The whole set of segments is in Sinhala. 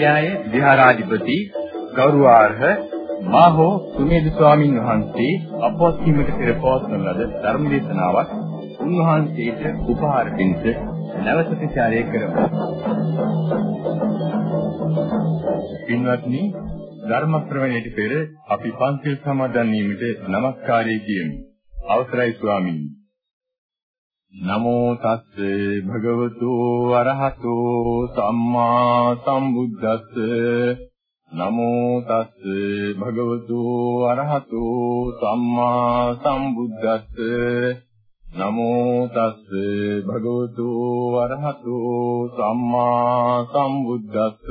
ගල්යාය විහාරාධිපති ගෞරවාර්හ මාහෝ සුමේද ස්වාමින් වහන්සේ අපවත් වීමට පෙර පවත්වන ලද ධර්ම දේශනාවක් උන්වහන්සේට උපහාර පිණිස නැවත ප්‍රචාරය කරමු. පින්වත්නි ධර්ම ශ්‍රවණයට පෙර අපි පන්සිල් සමාදන් වීමට নমස්කාරය කියමු. අවසරයි ස්වාමීනි. නමෝ තස්ස භගවතු අරහතෝ සම්මා සම්බුද්දස්ස. නමෝ තස්ස භගවතු අරහතෝ සම්මා සම්බුද්දස්ස. නමෝ තස්ස භගවතු අරහතෝ සම්මා සම්බුද්දස්ස.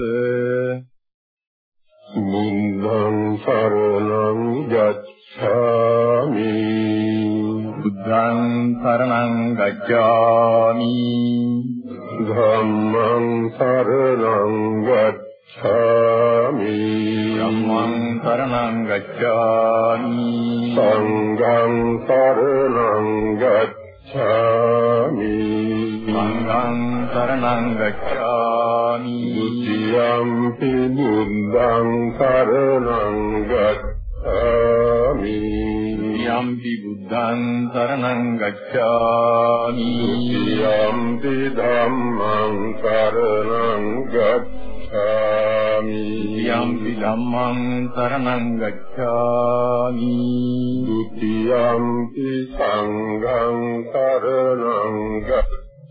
මුංගං සරණං ගච්ඡාමි। බුද්ධං සරණං ගච්ඡාමි। ධම්මං සරණං ගච්ඡාමි। ධම්මං සරණං ගච්ඡාමි। සංඝං සරණං ගච්ඡාමි। සංඝං සරණං ගච්ඡාමි। တိယံ පි බුද්ධං සරණං ගච්ඡාමි। යම්පි බුද්ධං සරණං ගච්ඡාමි යම්පි ධම්මං සරණං ගච්ඡාමි යම්පි ධම්මං සරණං ගච්ඡාමි ဒုတိယံ පි සංඝං සරණං ගච්ඡාමි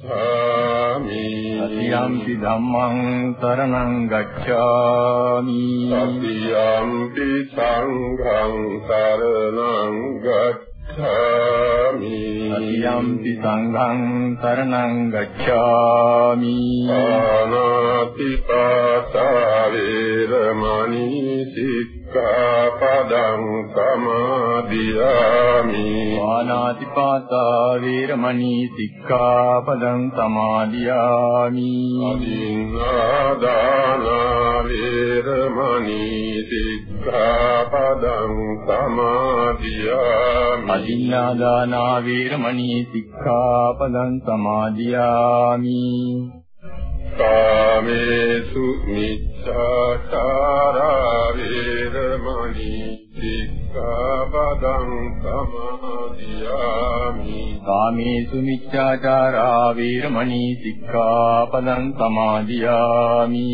සතියම්පි ධම්මං සරණං ගච්ඡාමි। සතියම්පි සංඝං සරණං ගච්ඡාමි। සතියම්පි සංඝං සරණං ගච්ඡාමි। ආනාති පාතා වේරමණී සික්ඛාපදං සමාදියාමි। වානාතිපාතා වේරමණී සික්ඛාපදං සමාදියාමි। අදින්නාදාන වේරමණී සික්ඛාපදං සමාදියාමි। අදින්නාදානා වේරමණී සික්ඛාපදං සමාදියාමි කාමේසු මිච්ඡාචාරා වේරමණී සික්ඛාපදං සමාදියාමි। කාමේසු මිච්ඡාචාරා වේරමණී සික්ඛාපදං සමාදියාමි।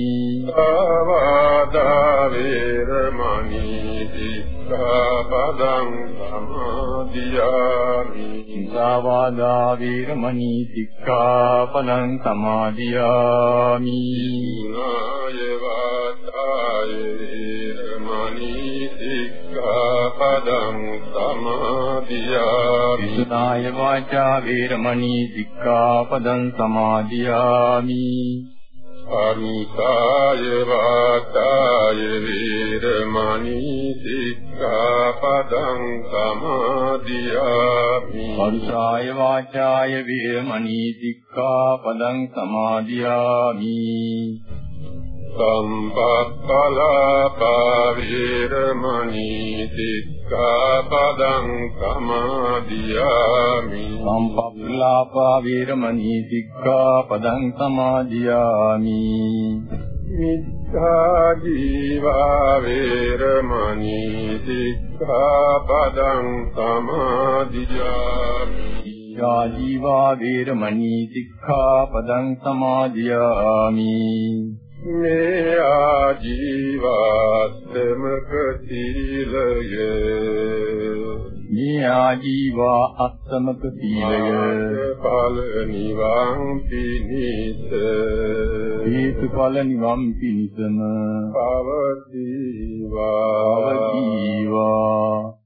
සවාදා වේරමණී සික්ඛාපදං සමාදියාමි। සාවාදා වේරමණී සික්ඛාපදං සමාදියාමි। නාය වාතාය වේරමණී සික්ඛාපදං සමාදියාමි. විසුනාය වාචා වේරමණී සික්ඛාපදං සමාදියාමි. අනුසාය වාතාය වේරමණී සික්ඛාපදං සමාදියාමි. අනුසාය වාචාය වේරමණී සික්ඛාපදං සමාදියාමි සම්පප්පලාපා වේරමණී සික්ඛාපදං සමාදියාමි සම්පප්පලාපා වේරමණී සික්ඛාපදං සමාදියාමි. මිච්ඡා ජීවා වේරමණී සික්ඛාපදං සමාදියාමි යාජීවා වේරමණී සික්ඛාපදං සමාදියාමි. මේ ආජීවාත්මක සීලය මේ ආජීවා අත්තමක සීලය ඵල නිවන් පිණිස. හේතුඵල නිවන් පිණිසම. පවතිවා. පවතිවා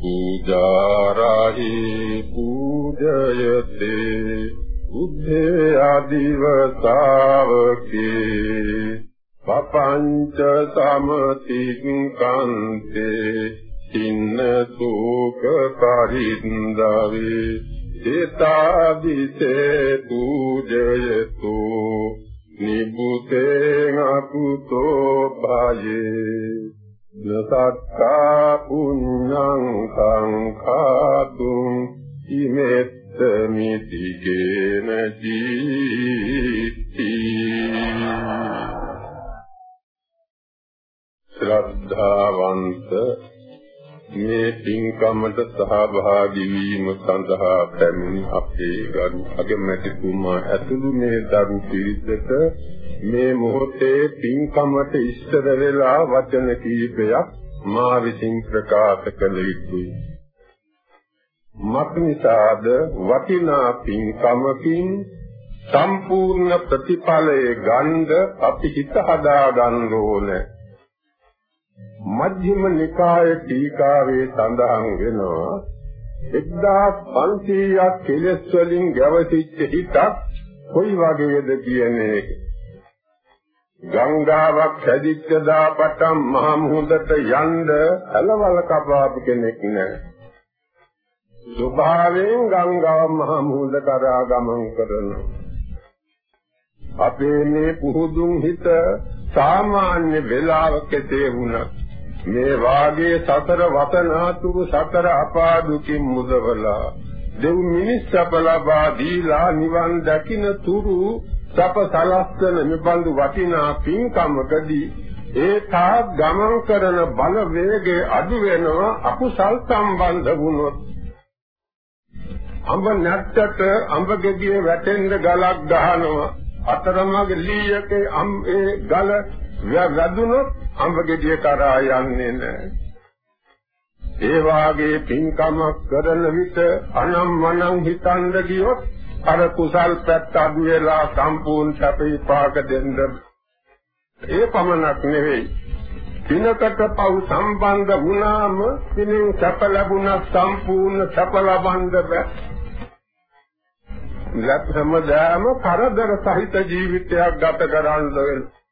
පූජාරාහි පූජයති බුද්ධේ ආදිවතාවකේ පපංච සමතිං කන්තේ සින්න සෝක පරින්දාවේ ඒතාදිසේ පූජයතු සහභාගී වීම සඳහා පැමිණි අපේ ගරු අගමැතිතුමා ඇතුළු මේ දරු පිරිසට මේ මොහොතේ පින්කමට ඉස්සර වෙලා වචන කීපයක් මා විසින් ප්‍රකාශ කළ යුතුයි. මක්නිසාද වටිනා පින්කමකින් සම්පූර්ණ ප්‍රතිඵලයේ ගන්ධ අපි හිත හදා ගන්න ඕනේ. මජ්ක්‍ධිම නිකායේ ටීකාවේ සඳහන් වෙනවා 1500ක් කෙලෙස් වලින් ගැවසිච්ච හිතක් කොයි වගේද කියන එක. ගංගාවක් හැදිච්ච දාපටන් මහ මුහුදට යන්න ඇලවල කපාපු කෙනෙක් නෑ. ස්වභාවයෙන් ගංගාව මහ මුහුද කරා ගමන් කරනවා. අපේ මේ පුහුදුන් හිත සාමාන්‍ය වෙලාවක තේ වුණා මේ වාගේ සතර වතනාතුරු සතර අපා දුකින් මුදවලා දෙව් මිනිස් සප ලබා දීලා නිවන් දකින්න තුරු සප සලස්සන මෙබඳු වටිනා පින්කමකදී ඒ තා ගමන් කරන බල වේගය අඩු වෙනවා අකුසල් සම්බන්ධ වුණොත්. අඹ නැට්ටට අඹ ගෙඩිය වැටෙන්න ගලක් ගහනවා. අතරමඟ ලීයකේ අම් ඒ ගල වැදුනොත් අඹ ගෙඩිය කරා යන්නේ නැහැ. ඒ වාගේ පින්කමක් කරන විට අනම්මනම් හිතන්න ගියොත් අර කුසල් පැත්ත අඩු වෙලා සම්පූර්ණ සැප විපාක දෙන්න. ඒ පමණක් නෙවෙයි. දිනකට පව් සම්බන්ධ වුණාම දිනෙන් සැප ලැබුණා සම්පූර්ණ සැප ලබන්න බෑ. ලැබෙමදාම කරදර සහිත ජීවිතයක් ගත කරන්න වෙනවා.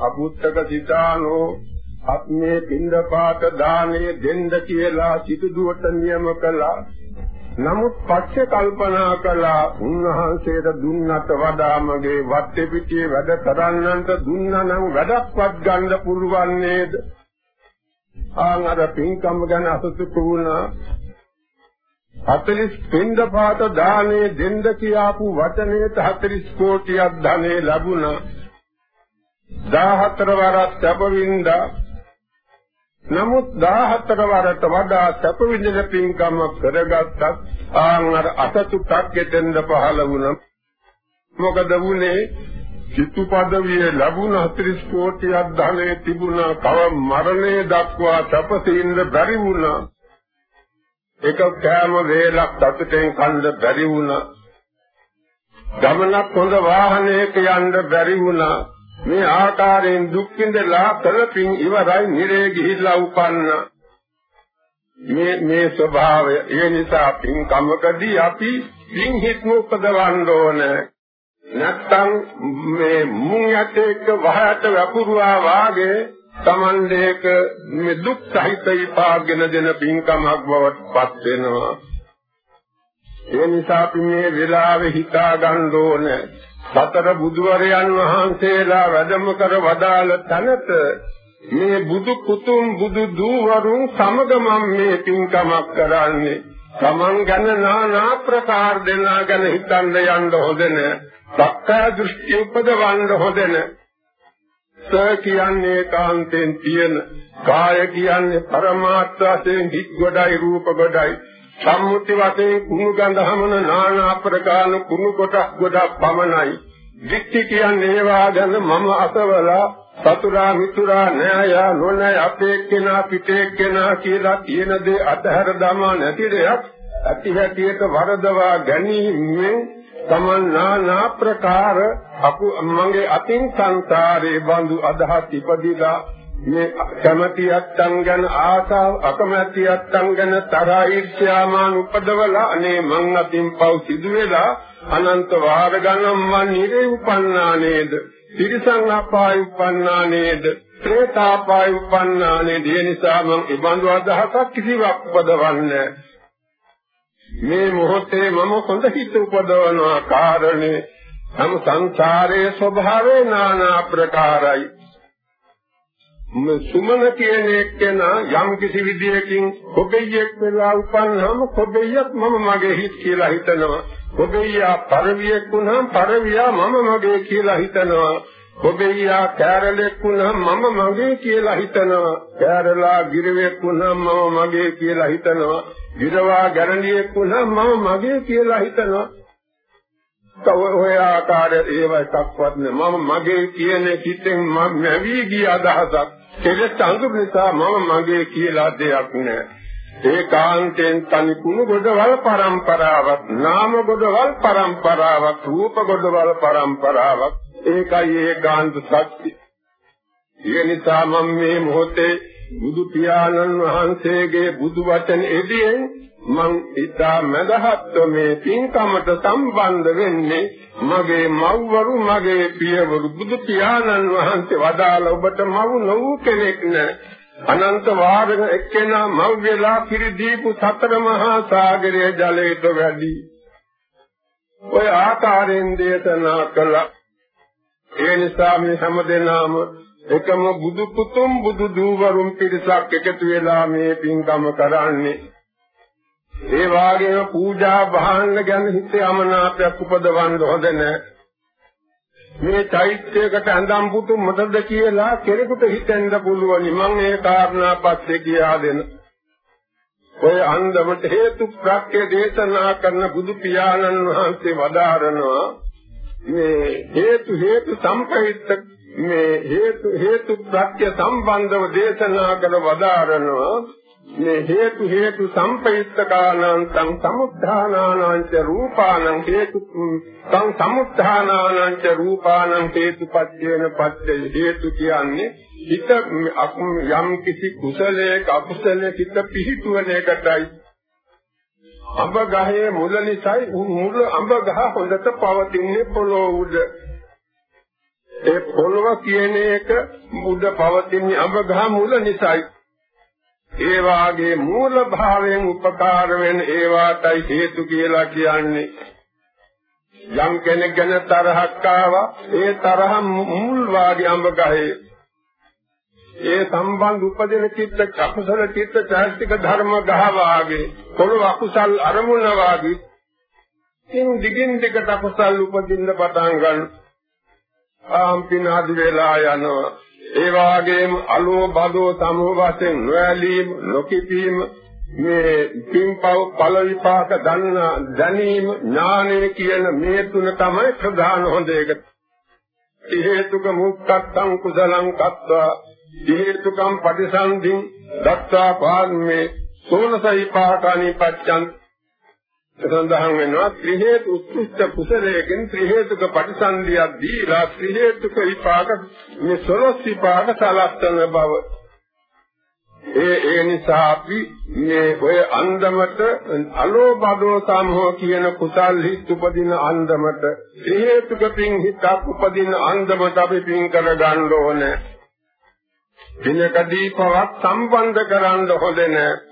අබුත්තක සිතානෝ අත්මේ පින්දපාත දානේ දෙන්න කියලා සිටුදුවට නියම කළා නමුත් පස්සේ කල්පනා කළා උන්වහන්සේට දුන්නට වඩා මගේ වත්තේ පිටියේ වැඩ කරන්නන්ට දුන්නා නම් වැඩක්වත් ගන්න පුළුවන් නේද? ආන් අර පින්කම් ගැන අසතුටු වුණා. 40 පින්දපාත දානේ දෙන්න කියාපු වචනේට 40 කෝටියක් ධනෙ ලැබුණා. 14 වරක් සැපවින්දා නමුත් 14 වරට වඩා සැප විඳින පින්කම කරගත්තත් ආන් අර අසතුටක් ගෙතෙන්ද පහළ වුණා. මොකද වුනේ චිත්තු පදවිය ලැබුණ 40 කෝටියක් ධනෙ තිබුණා කව මරණය දක්වා සැපසින්න බැරි වුණා. එක කෑම වේලක් සතුටෙන් කන්න බැරි වුණා. ගමනක් හොඳ වාහනයක යන්න බැරි වුණා. මේ ආකාරයෙන් දුක් විඳලා කලපින් ඉවරයි නිරේ ගිහිල්ලා උපන්න. මේ මේ ස්වභාවය. ඒ නිසා පින්කමකදී අපි පින් හිත්ම උපදවන්න ඕන. නැත්තම් මේ මුං යටේක වහයට වපුරුවා වාගේ තමන්දේක මේ දුක් සහිත විපාකගෙන දෙන පින්කමක් බවට පත් වෙනවා. ඒ නිසා අපි මේ වෙලාවේ හිතා ගන්න ඕන සතර බුදුවරයන් වහන්සේලා වැඩම කර වදාළ තැනට මේ බුදු පුතුන් බුදු දූවරුන් සමග මම මේ පින්කමක් කරන්නේ තමන් ගැන নানা ප්‍රකාර දෙනා ගැන හිතන්න යන්න හොඳ නැහැ. සක්කාය දෘෂ්ටි උපදවන්න හොඳ නැහැ. ස කියන්නේ කාන්තෙන් තියෙන කාය කියන්නේ පරමාර්ථ වශයෙන් හිත් ගොඩයි රූප ගොඩයි සම්මුති වශයෙන් කුණු ගඳ හමන নানা ප්‍රකාර කුණු කොටස් ගොඩක් පමණයි. වික්ටි කියන්නේ ඒවා ගැන මම අසවලා සතුරා මිතුරා නෑය නොනෑ අපේ කෙනා පිටේ කෙනා කියලා කියන දේ අතහැර දමා නැති දෙයක් ඇති හැටියට වරදවා ගැනීමෙන් තමන් නානා ප්‍රකාර අපු මගේ අතින් සංසාරේ බඳු අදහස් ඉපදිලා මේ කැමැතියත්තන් ගැන ආසාව අකමැතියත්තන් ගැන තරහා ඊර්ෂ්‍යාමාන උපදවලා අනේ මං අතින් පව් සිදු වෙලා අනන්ත වාර ගණන් මං නිරේ උපන්නා නේද? තිරිසන් අපාය උපන්නා නේද? ප්‍රේතාපාය උපන්නා නේද? ඒ නිසා මං ඒ බඳු අදහසක් කිසිවක් උපදවන්නේ මේ මොහොතේ මම හොඳ හිත උපදවනවා කාරණේ. සම සංසාරයේ ස්වභාවය নানা ප්‍රකාරයි. සුමන කියන එක්කෙනා යම් කිසි විදියකින් කොබෙයියෙක් වෙලා උපන්නාම කොබෙයියක් මම මගේ හිත කියලා හිතනවා කොබෙයියා පරවියෙක් වුණාම පරවියා මම මගේ කියලා හිතනවා කොබෙයියා කෑරලෙක් වුණාම මම මගේ කියලා හිතනවා කෑරලා ගිරවෙක් වුණාම මම මගේ කියලා හිතනවා විරවා ගැරණියෙක් වුණා මම මගේ කියලා හිතනවා. තව ඔය ආකාරයේ ඒව එකක්වත් නෑ. මම මගේ කියන කිතෙන් මම නැවී ගිය අදහසක්. කෙලෙස් අඟු නිසා මම මගේ කියලා දෙයක් නෑ. ඒකාන්තයෙන් තනි කුණු ගොඩවල් පරම්පරාවක් නාම ගොඩවල් පරම්පරාවක් රූප ගොඩවල් පරම්පරාවක් ඒකයි ඒකාන්ත සත්‍ය. ඒ නිසා මම මේ මොහොතේ බුදු පියාණන් වහන්සේගේ බුදු වචන එදියේ මං ඊතා මදහත්ව මේ පින්කමට සම්බන්ධ වෙන්නේ මගේ මව්වරු මගේ පියවරු බුදු පියාණන් වහන්සේ වදාළ ඔබට මව් නොවු කෙනෙක් නෑ. අනන්ත වාරක එක්කෙනා මව් වෙලා පිරිදීපු සතර මහා සාගරයේ ජලයට වැඩි. ඔය ආකාරයෙන් දේශනා කළා. ඒ නිසා මේ හැමදෙනාම එකම බුදු පුතුන් බුදු දූවරුන් පිරිසක් එකතු වෙලා මේ පින්කම කරන්නේ. ඒ වාගේම පූජා භාණ්ඩ ගැන හිතේ අමනාපයක් උපදවන්න හොඳ නැහැ මේ චෛත්‍යයකට ඇඳම් පුතු මොකද කියලා කෙනෙකුට හිතෙන්න පුළුවනි. මම මේ කාරණා පස්සේ කියා දෙන ඔය අන්දමට හේතු ප්‍රත්‍ය දේශනා කරන බුදු පියාණන් වහන්සේ වදාරනවා මේ හේතු හේතු සම්පහිත මේ හේතු හේතු ප්‍රත්‍ය සම්බන්ධව දේශනා කළ වදාරනවා මේ හේතු හේතු සම්පයුක්තකානං තං සමුත්ථානානං ච රූපානං හේතු තං සමුත්ථානානං ච රූපානං හේතුපත්‍යේන පත්‍ය හේතු කියන්නේ හිත යම් කිසි කුසලයක අකුසලයක හිත පිහිටුවන එකටයි අඹ ගහේ මුල නිසායි මුල අඹ ගහ හොඳට පවතින්නේ පොළොව උඩ ඒ පොළව කියන එක බුද්ධ පවතින අඹ ගහ මුල නිසායි. ඒ වාගේ මූල භාවයෙන් උපකාර වෙන ඒවාටයි හේතු කියලා කියන්නේ. යම් කෙනෙක් ගැන තරහක් ආවා ඒ තරහ මුල් වාගේ අඹ ගහේ. ඒ සම්බන්ධ උපදින චිත්ත අකුසල චිත්ත චෛතසික ධර්ම ගහ වාගේ පොළොව අකුසල් අරමුණ වාගේ ඉන් දිගින් දිගට අකුසල් උපදින්න පටන් ගන්නවා ආම්පිනාදි වෙලා යනවා. ඒ වාගේම අලෝ බදෝ සමෝ වශයෙන් නොඇලීම නොකිපීම මේ පින්පව් ඵල විපාක දන්න දැනීම ඥානය කියන මේ තුන තමයි ප්‍රධාන හොඳ එක. හේතුක මුක්ඛත්තං කුසලං කତ୍වා හේතුකම් පටිසන්ධින් දත්තා පාන්නේ සෝනසයි පාඨානි පච්ඡන් සඳහන් වෙනවා ත්‍රි හේතු උත්කෘෂ්ඨ කුසලයෙන් ත්‍රි හේතුක ප්‍රතිසන්දියක් දීලා ත්‍රි හේතුක විපාක මේ සලස් විපාක සලස්තන බව ඒ ඒ නිසා අපි මේ ඔය අන්දමට අලෝබදෝ සම්හෝ කියන කුසල් හිත් උපදින අන්දමට ත්‍රි හේතුක පින් හිතක් උපදින අන්දමට අපි පින් කර ගන්න ඕනේ දිනකදී පවත් සම්බන්ධ කරන්න හොඳ නැහැ.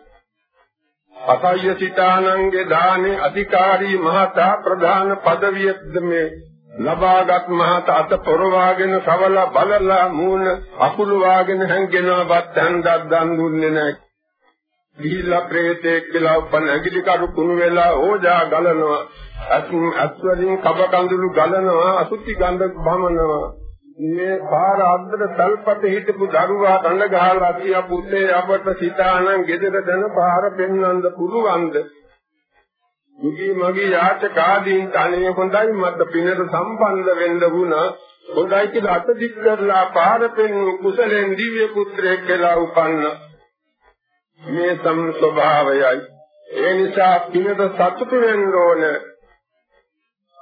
අසය්‍ය සිතානන්ගේ දානේ අධිකාරී මහතා ප්‍රධාන පදවියද මේ ලබාගත් මහත අත පොරවාගෙන සවලා බලලා මූණ අකුළු වාගෙන හැංගෙනවත් හන්දක් දන් දුන්නේ නැහැ. ගිහිල්ලා ප්‍රේතෙක් කියලා උපන් ඇඟිලි කරු කුණු වෙලා ඕජා ගලනවා. අස්වලින් කබ කඳුළු ගලනවා අසුචි ගඳ බමනවා. මේ පාර අද්දර තල්පත හිටපු දරුවා කන ගහලා කියා පුතේ අපට සිතානම් ගෙදර දන පාර පෙන්වන්න පුළුවන්ද? මුගී මගේ යාචකාදීන් තනිය හොඳයි මට පිනට සම්බන්ධ වෙන්න වුණා. හොඳයි කියලා අත දික් කරලා පාර පෙන්වු කුසලෙන් දිව්‍ය පුත්‍රයෙක් කියලා උපන්න. මේ සම් ස්වභාවයයි. ඒ නිසා පිනට සතුටු වෙන්න ඕනේ.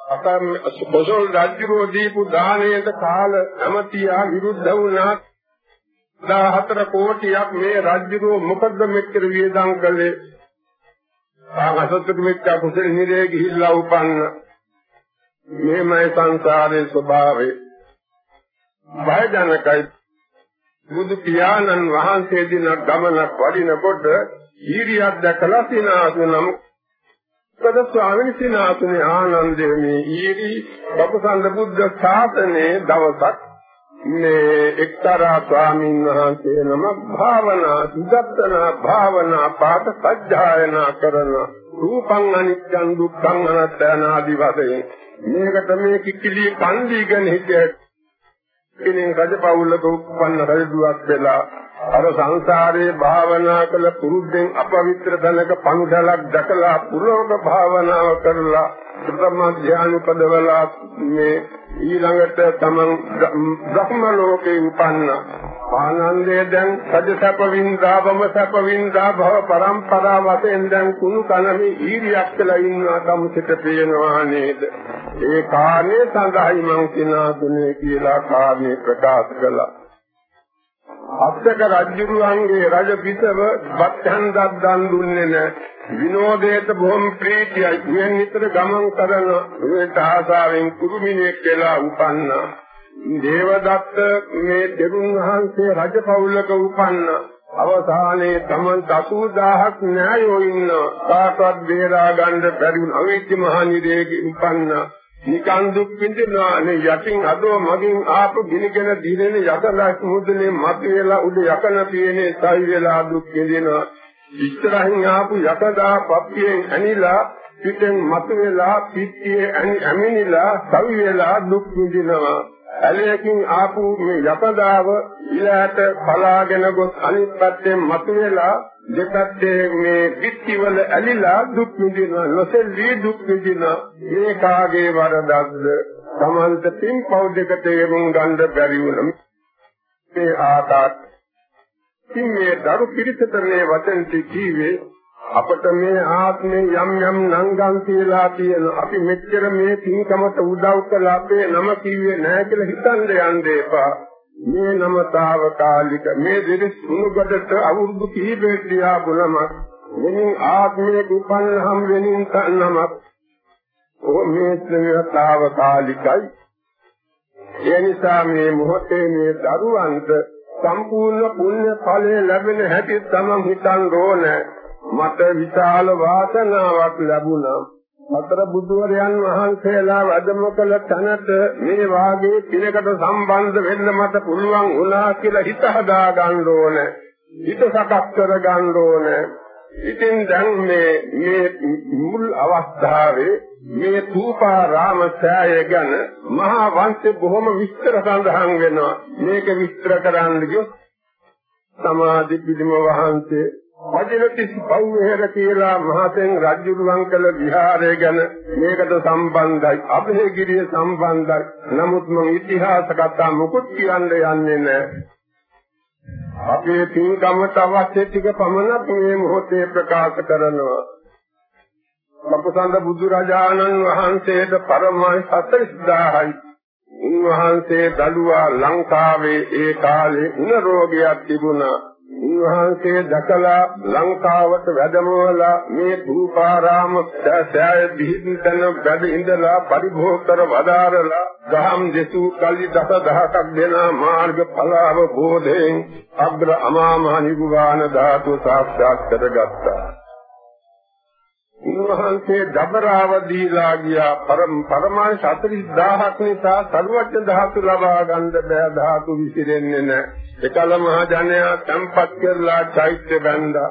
අතම් බොසල් රාජ්‍යරෝ දීපු දාණයට කාල ඇමතියා විරුද්ධ වුණා 14 කෝටියක් මේ රාජ්‍යරෝ මොකද්ද මෙච්චර වියදම් කළේ? ආගසත් මෙච්ච කුසල නිරේ ගිහිල්ලා උපන්න. මේමයි සංසාරේ ස්වභාවය. බයජනකයි බුදු පියාණන් වහන්සේ දින ගමනක් වඩිනකොට ඊරියක් දැකලා සිනාසුනම පද ස්වාමීන් වහන්සේ ආනන්දේ මේ ඊරි බපසන්ද බුද්ධ ශාසනයේ දවසක් මේ එක්තරා ස්වාමීන් වහන්සේ නම භාවනා සුදත්තනා භාවනා පාඨ සජ්ජායනා කරන රූපං අනිච්චං දුක්ඛං අනාත්මං ආදි වශයෙන් මේකට මේ කිකිලි කන්දීගෙන හිටිය කෙනෙක් රජපෞලක උපන්න රජුවක් වෙලා අර සංසාරේ භාවනා කළ පුරුද්දෙන් අපවිත්‍ර තනක පණුඩලක් දැකලා පුරෝග භාවනාව කරලා ප්‍රථම ධ්‍යාන පදවලා මේ ඊළඟට තමන් බ්‍රහ්ම ලෝකේ උපන්න. ආනන්දේ දැන් සජසප වින්දා බම සප වින්දා භව පරම්පරා වශයෙන් දැන් කුණු කනමි ඊරියක් කියලා ඉන්නවා කමුසිට පේනවා නේද? ඒ කාණේ සඳහයි මං කිනා දුනේ කියලා කාණේ ප්‍රකාශ කළා. අත්තක රජුරුවන්ගේ රජ පිටව බත්හන්දක් දන් දුන්නේ නැහැ විනෝදයට බොහොම ප්‍රීතියයි. මෙන් නිතර ගමන් කරන මේට ආසාවෙන් කුරුමිනෙක් කියලා උපන්නා. දේවදත්ත මේ දෙරුන් වහන්සේ රජ පවුලක උපන්නා. අවසානයේ තමන් 80000ක් න්යායෝ ඉන්න. කාටවත් බේරා ගන්න බැරි වුණ අවිච්ච මහනිරේගේ උපන්නා. නිකන් දුක් විඳිනවා නේ යටින් අදෝ මගින් ආපු ගිනිගෙන දිනෙන යකලා මුදුනේ මත වෙලා උඩ යකන පියනේ සයි වෙලා දුක් විඳිනවා. ඉස්සරහින් ආපු යකදා පප්පියෙන් ඇනිලා පිටෙන් මත වෙලා පිටියේ ඇමිනිලා සවි වෙලා දුක් විඳිනවා. ඇලයකින් ආපු මේ යකදාව ඉලහට පලාගෙන ගොස් අනිත් පැත්තෙන් මත වෙලා දෙපැත්තේ මේ පිටිවල ඇලිලා දුක් විඳිනවා නොසෙල්වි දුක් විඳිනවා. මේ කාගේ වරදක්ද? සමන්ත පින් පව් දෙක තේරුම් ගන්න බැරි වුණා. මේ ආකාර ඉතින් මේ දරු පිරිසට මේ වචන කිව්වේ අපට මේ ආත්මේ යම් යම් නංගන් කියලා තියෙන අපි මෙච්චර මේ පින්කමට උදව් කළා අපේ නම කිව්වේ නැහැ කියලා හිතන්න යන්න එපා. මේ නමතාවකාලික මේ දෙවි සුණුගඩට අවුරුදු කිහිපයක් තියා බුලමක් මෙනින් ආත්මයේ උපන්නහම් වෙනින් තන්නමක් ඕ මේ ශ්‍රේයතාවකාලිකයි ඒ නිසා මේ මොහොතේ මේ දරුවන්ට සම්පූර්ණ පුණ්‍ය ඵලය ලැබෙන හැටි තමන් හිතන් ඕන. මට විශාල වාසනාවක් ලැබුණා සතර බුදුවරයන් වහන්සේලා වැඩම කළ තැනට මේ වාගේ පිනකට සම්බන්ධ වෙන්න මට පුළුවන් වුණා කියලා හිත හදා ගන්න ඕන. හිත සකස් කර ගන්න ඕන. ඉතින් දැන් මේ මේ මුල් අවස්ථාවේ මේ තූපාරාම සෑය ගැන මහා වංශේ බොහොම විස්තර සඳහන් වෙනවා. මේක විස්තර කරන්න ගියොත් සමාධි පිළිම වහන්සේ වජිනතිස් බෞද්ධහෙර කියලා මහතෙන් රජුරුවන් කළ විහාරය ගැන මේකට සම්බන්ධයි. අභේගිරිය සම්බන්ධයි. නමුත් මම ඉතිහාස කතා මුකුත් කියන්න යන්නේ නැහැ. අපේ පින්කමට අවශ්‍ය ටික පමණක් මේ මොහොතේ ප්‍රකාශ කරනවා. මපසන්ද බුදුරජාණන් වහන්සේට පරමයි 40000යි උන්වහන්සේ දළුවා ලංකාවේ ඒ කාලේ උණ රෝගයක් තිබුණා. උන්වහන්සේ දැකලා ලංකාවට වැඩමවලා මේ ධූපාරාම සෑය දිහිතන වැඩ ඉඳලා පරිභෝග කර වදාරලා දහම් දෙසූ කල්ලි දස දහසක් දෙන මාර්ග ඵල අවබෝධයෙන් අග්‍ර අමා මහ නිර්වාණ ධාතු සාක්ෂාත් කරගත්තා. උන්වහන්සේ දබරාව දීලා ගියා පරම පරමාංශ 40000ක් නිසා සරුවච්ච ධාතු ලබා ගන්න බෑ ධාතු විසිරෙන්නේ නැහැ එකල මහ ජනයා තම්පත් කරලා චෛත්‍ය බැඳා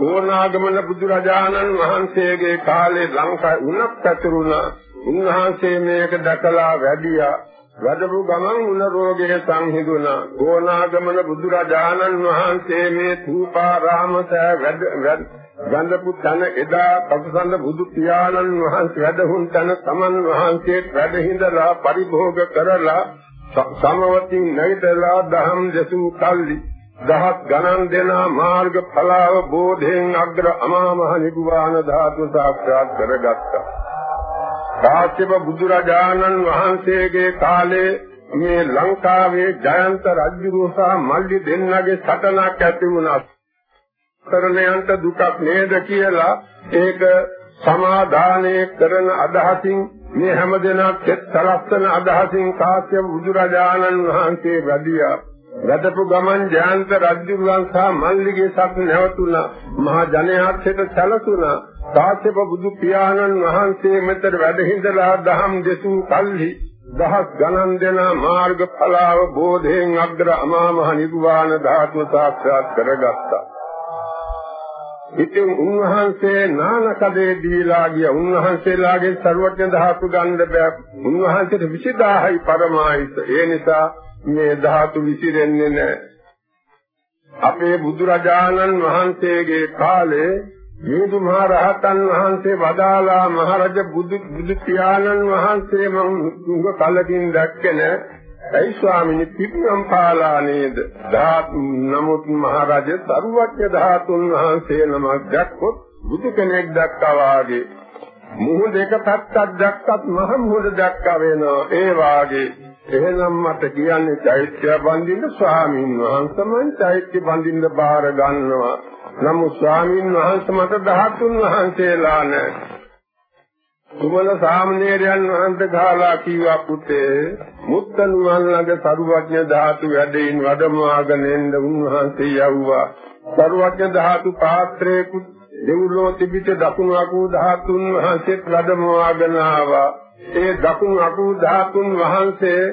ඕනාගමන බුදුරජාණන් වහන්සේගේ කාලේ ලංකාවේ උණක් පැතුරුණා. උන්වහන්සේ මේක දැකලා වැඩියා. වැඩපු ගමන් උණ රෝගයේ සංහිඳුණා. ඕනාගමන බුදුරජාණන් වහන්සේ මේ තූපාරාමත වැඩ ගන්ධපු තන එදා පසුසඳ බුදු පියාණන් වහන්සේ වැඩහුන් තන සමන් වහන්සේ වැඩ හිඳලා පරිභෝග කරලා සමවතින් නැගිටලා දහම් දසූ කල්ලි දහස් ගණන් දෙන මාර්ග ඵලාව බෝධයෙන් අග්‍ර අමා මහ නිබ්බාන ධාතු සාක්ෂාත් කරගත්තා. කාශ්‍යප බුදුරජාණන් වහන්සේගේ කාලේ මේ ලංකාවේ ජයන්ත රජුරුසා මල්ලි දෙන්නගේ සටනක් ඇති වුණා. කරණයන්ට දුකක් නේද කියලා ඒක සමාදානය කරන අදහසින් මේ හැමදෙනා කෙත් සලස්සන අදහසින් කාශ්‍යප බුදුරජාණන් වහන්සේ වැඩියා වැඩපු ගමන් ජයන්ත රජුගන් සහ මල්ලිගේ සත් නැවතුණා. මහා ජනයාත්යට සැලසුණා. කාශ්‍යප බුදු පියාණන් වහන්සේ මෙතර වැඩ හිඳලා දහම් දෙසූ කල්හි දහස් ගණන් දෙන මාර්ග ඵලාව බෝධයෙන් අග්‍ර අමා මහ නිර්වාණ ධාතුව සාක්ෂාත් කරගත්තා. ඉතින් උන්වහන්සේ නානකදේ දීලා ගිය උන්වහන්සේලාගේ ਸਰවඥ ධාතු ගන්න බෑ. උන්වහන්සේට 20000යි පරමායිස. ඒ නිසා මේ ධාතු විසිරෙන්නේ නැහැ අපේ බුදුරජාණන් වහන්සේගේ කාලේ ජේදු මහ රහතන් වහන්සේ වදාලා මහරජ බුදු බුදු පියාණන් වහන්සේ මම කලකින් දැක්කේ නැහැ ඇයි ස්වාමීනි පිටුම් පාලා නේද? ධාතු නමුත් මහරජ සරුවච්ච ධාතුන් වහන්සේ නමක් දැක්කොත් බුදු කෙනෙක් දැක්කා වාගේ මුහු දෙක පැත්තක් දැක්කත් මහ මුහුද දැක්කා වෙනවා. ඒ වාගේ එහෙනම් මට කියන්නේ චෛත්‍ය බඳින්න ස්වාමීන් වහන්සේමයි චෛත්‍ය බඳින්න බාර ගන්නවා. නමුත් ස්වාමීන් වහන්සේ මට ධාතුන් වහන්සේලා නැහැ. කුමල සාමණේරයන් වහන්සේ ගාලා කිව්වා පුතේ? මුත්තනුවන් ළඟ සරුවඥ ධාතු වැඩෙයින් වඩමාගෙන එන්න උන්වහන්සේ යවුවා. සරුවඥ ධාතු පාත්‍රයේ දෙව්ලෝ තිබිට දකුණු අකු ධාතුන් වහන්සේත් වඩමාගෙන ආවා. ඒ දකුණු අකු ධාතුන් වහන්සේ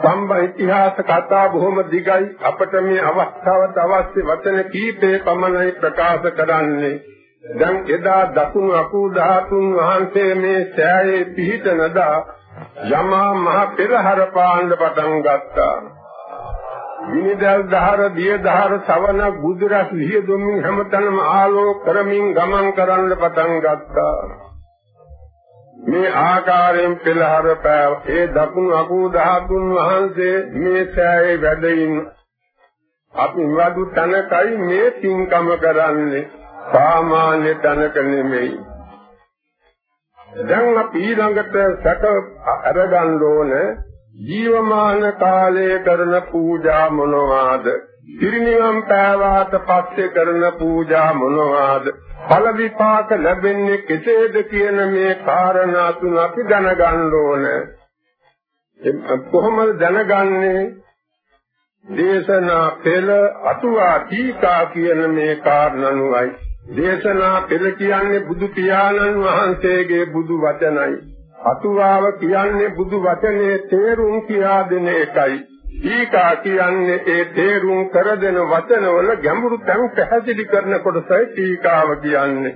සම්බ ඉතිහාස කතා බොහොම දිගයි. අපට මේ අවස්ථාවට අවශ්‍ය වචන කීපේ පමණයි ප්‍රකාශ කරන්නේ. දැන් එදා දකුණු අකූ ධාතුන් වහන්සේ මේ සෑයේ පිහිටනදා යමා මහ පෙරහර පාණ්ඩ පටන් ගත්තා. විනිදල් දහර දිය දහර සවන බුදුරස් විහිදුමින් හැමතැනම ආලෝක කරමින් ගමන් කරන්න පටන් ගත්තා. මේ ආකාරයෙන් පෙරහර පෑව ඒ දකුණු අකූ ධාතුන් වහන්සේ මේ සෑයේ වැඩින් අපි වදු තනකයි මේ පින්කම කරන්නේ සාමාන්‍ය තැනක නෙමෙයි. දැන් අපි ඊළඟට සැක අරගන්න ඕන ජීවමාන කාලයේ කරන පූජා මොනවාද? පිරිනිවන් පෑවාට පස්සේ කරන පූජා මොනවාද? ඵල විපාක ලැබෙන්නේ කෙසේද කියන මේ කාරණා තුන අපි දැනගන්න ඕන. කොහොමද දැනගන්නේ? දේශනා පෙළ අතුවා ටීකා කියන මේ කාරණනුයි දේශනා පෙළ කියන්නේ බුදු පියාණන් වහන්සේගේ බුදු වචනයි. අතුවාව කියන්නේ බුදු වචනේ තේරුම් කියා දෙන එකයි. ඊකා කියන්නේ ඒ තේරුම් කර දෙන වචනවල ගැඹුරු තැන් පැහැදිලි කරන කොටසයි ටීකාව කියන්නේ.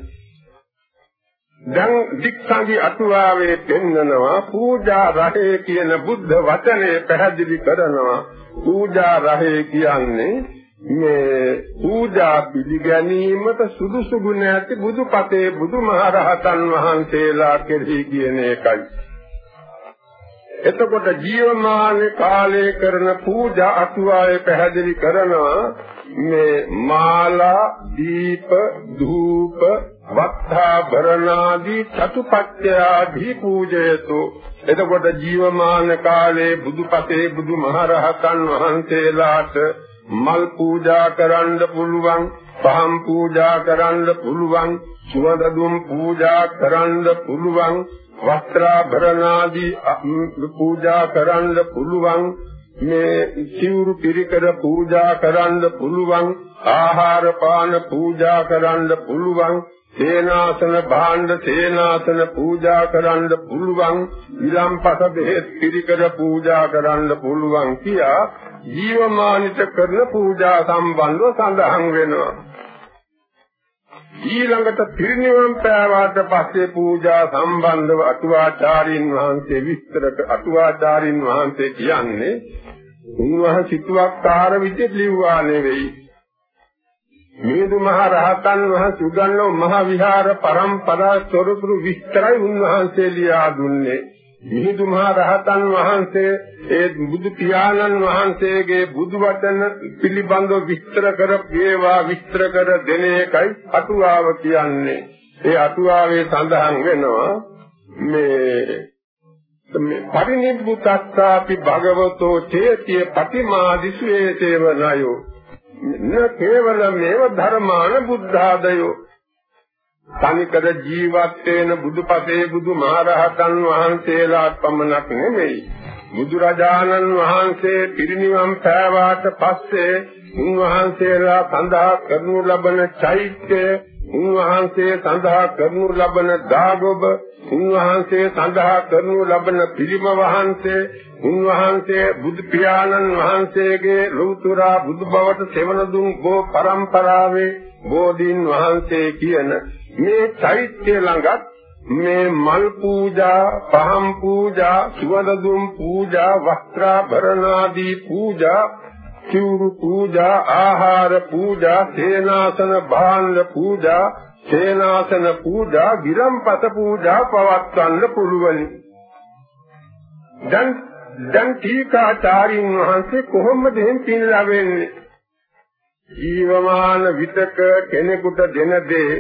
දැන් දික්සංගි අතුවාවේ පෙන්නනවා පූජා රහේ කියන බුද්ධ වචනේ පැහැදිලි කරනවා. පූජා රහේ කියන්නේ මේ පූජා පිළිගැනීමට සුදුසු ගුණ ඇති බුදුපතේ බුදුමහරහතන් වහන්සේලා කෙරෙහි කියන එකයි. එතකොට ජීවමාන කාලයේ කරන පූජා අතුවායේ පැහැදිලි කරනවා මේ මාලා දීප ධූප වත්තාභරණාදී චතුපත්ත්‍යාදී පූජයතු එතකොට ජීවමාන කාලයේ බුදුපතේ බුදුමහරහතන් වහන්සේලාට මල් පූජා කරන්න පුළුවන් පහන් පූජා කරන්න පුළුවන් සුවඳ දුම් පූජා කරන්න පුළුවන් වස්ත්‍රාභරණාදී පූජා කරන්න පුළුවන් මේ සිවුරු පිරිකර පූජා කරන්න පුළුවන් ආහාර පාන පූජා කරන්න පුළුවන් සේනාසන භාණ්ඩ සේනාසන පූජා කරන්න පුළුවන් විලම්පස බෙහෙත් පිරිකර පූජා කරන්න පුළුවන් කියා ජීවමානිත කරන පූජා සම්බන්ධව සඳහන් වෙනවා ඊළඟට පිරිනිවන් පෑවාට පස්සේ පූජා සම්බන්ධව අටුවාචාරින් වහන්සේ විස්තර අටුවාචාරින් වහන්සේ කියන්නේ උන්වහන්සේ සිතුවක්කාර විදිහට ලිව්වා නෙවෙයි මේදු මහ රහතන් වහන්සේ උගන්වන මහ විහාර පරම්පරා ස්වරූපු විස්තරයි උන්වහන්සේ ලියා දුන්නේ. මිහිඳු මහ රහතන් වහන්සේ ඒ බුදු පියාණන් වහන්සේගේ බුදු වචන පිළිබඳව විස්තර කර වේවා විස්තර කර දෙන එකයි අටුවාව කියන්නේ. ඒ අටුවාවේ සඳහන් වෙනවා මේ මේ පරිනිබ්බුතස්සාපි භගවතෝ චේතිය පටිමාදිසු ඒතේවනයෝ න කේවල මේව ධර්මාන බුද්ධාදයෝ තනිකර ජීවත් වෙන බුදුපසේ බුදුමහරහතන් වහන්සේලාත් පමණක් නෙමෙයි බුදුරජාණන් වහන්සේ පිරිනිවන් පෑවාට පස්සේ උන්වහන්සේලා සඳහා කරනු ලබන චෛත්‍ය උන්වහන්සේ සඳහා කරනු ලබන දාගොබ උන්වහන්සේ සඳහා කරනු ලබන පිළිම වහන්සේ උන්වහන්සේ බුදු පියාණන් වහන්සේගේ ලෞතුරා බුදු බවට සෙවන දුන් බෝ පරම්පරාවේ බෝධීන් වහන්සේ කියන මේ චෛත්‍ය ළඟත් මේ මල් පූජා, පහම් පූජා, සුවඳ දුම් පූජා, වස්ත්‍රාභරණ ආදී පූජා, චූරු පූජා, ආහාර පූජා, සේනාසන භාණ්ඩ පූජා, සේනාසන පූජා, ගිරම්පත පූජා පවත්වන්න පුළුවනි. දැන් දැන් ටීකාචාරින් වහන්සේ කොහොමද එහෙන් පින් ලැබෙන්නේ? ජීවමාන විතක කෙනෙකුට දෙන දේ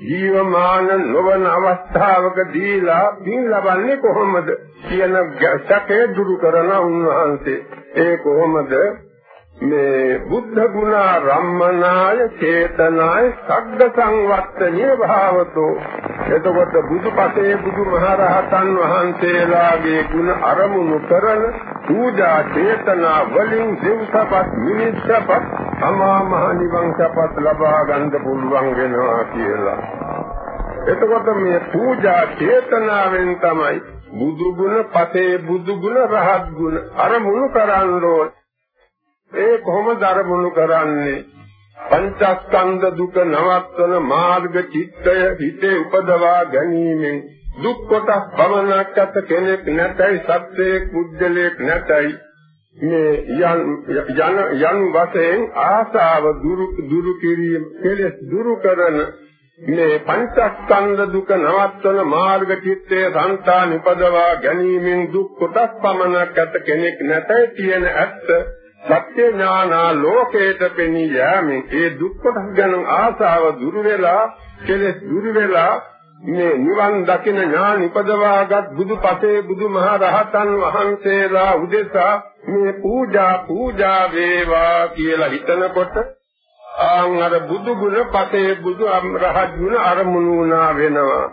ජීවමාන නොවන අවස්ථාවක දීලා පින් ලබන්නේ කොහොමද කියන සැකේ දුරු කරන උන්වහන්සේ ඒ කොහොමද මේ බුද්ධ ගුණ රම්මනාය චේතනාය සග්ග සංවත්තනිය භාවතෝ එතකොට බුදුපසේ බුදුමහරහතන් වහන්සේලාගේ ගුණ අරමුණු කරන පූජා චේතනා වලින් දෙව්සපත් මිනිස්සපත් අමා මහ නිවන් සපත් ලබා ගන්න පුළුවන් වෙනවා කියලා. එතකොට මේ පූජා චේතනාවෙන් තමයි බුදු ගුණ පතේ බුදු ගුණ රහත් ගුණ අරමුණු කරන්න ඕනේ ඒ කොහොමද අරමුණු කරන්නේ? පංචස්කන්ධ දුක නවත්වන මාර්ග චිත්තය හිතේ උපදවා ගැනීමෙන් දුක් කොටස් පමණක් ඇත කෙනෙක් නැතයි සත්‍යයේ කුජලයක් නැතයි මේ යන් යන් වශයෙන් ආසාව දුරු දුරු කිරීම කෙලෙස් දුරු කරන මේ පංචස්කන්ධ දුක නවත්වන මාර්ග චිත්තයේ සංතාන උපදවා ගැනීමෙන් දුක් කොටස් පමණක් ඇත කෙනෙක් නැතයි කියන ඇත්ත සත්‍ය ඥානා ලෝකයට පෙනී යෑමෙන් ඒ දුක් කොටස් ගැන ආසාව දුරු වෙලා කෙලෙස් දුරු වෙලා මේ නිවන් දකින ඥාන ඉපදවාගත් බුදුපසේ බුදුමහරහතන් වහන්සේලා උදෙසා මේ පූජා පූජා වේවා කියලා හිතනකොට ආන් අර බුදු ගුණ පතේ බුදු රහත් ගුණ අරමුණු වුණා වෙනවා.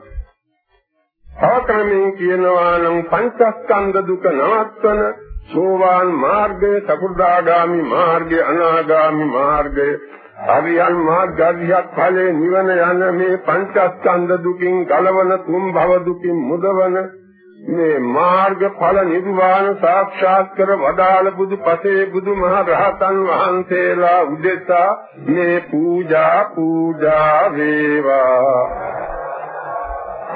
අවක්‍රමයෙන් කියනවා නම් පංචස්කන්ධ දුක නවත්වන සෝවාන් මාර්ගය, සකු르දාගාමි මාර්ගය, අනාගාමි මාර්ගය, අරියන් මාර්ගය ඵලයේ නිවන යන මේ පංචස්කන්ධ දුකින් ගලවන තුන් භව දුකින් මුදවන මේ මාර්ග ඵල නිර්වාණ සාක්ෂාත් කර වදාළ බුදු පසේ බුදු මහ රහතන් වහන්සේලා උදෙසා මේ පූජා පූජා වේවා.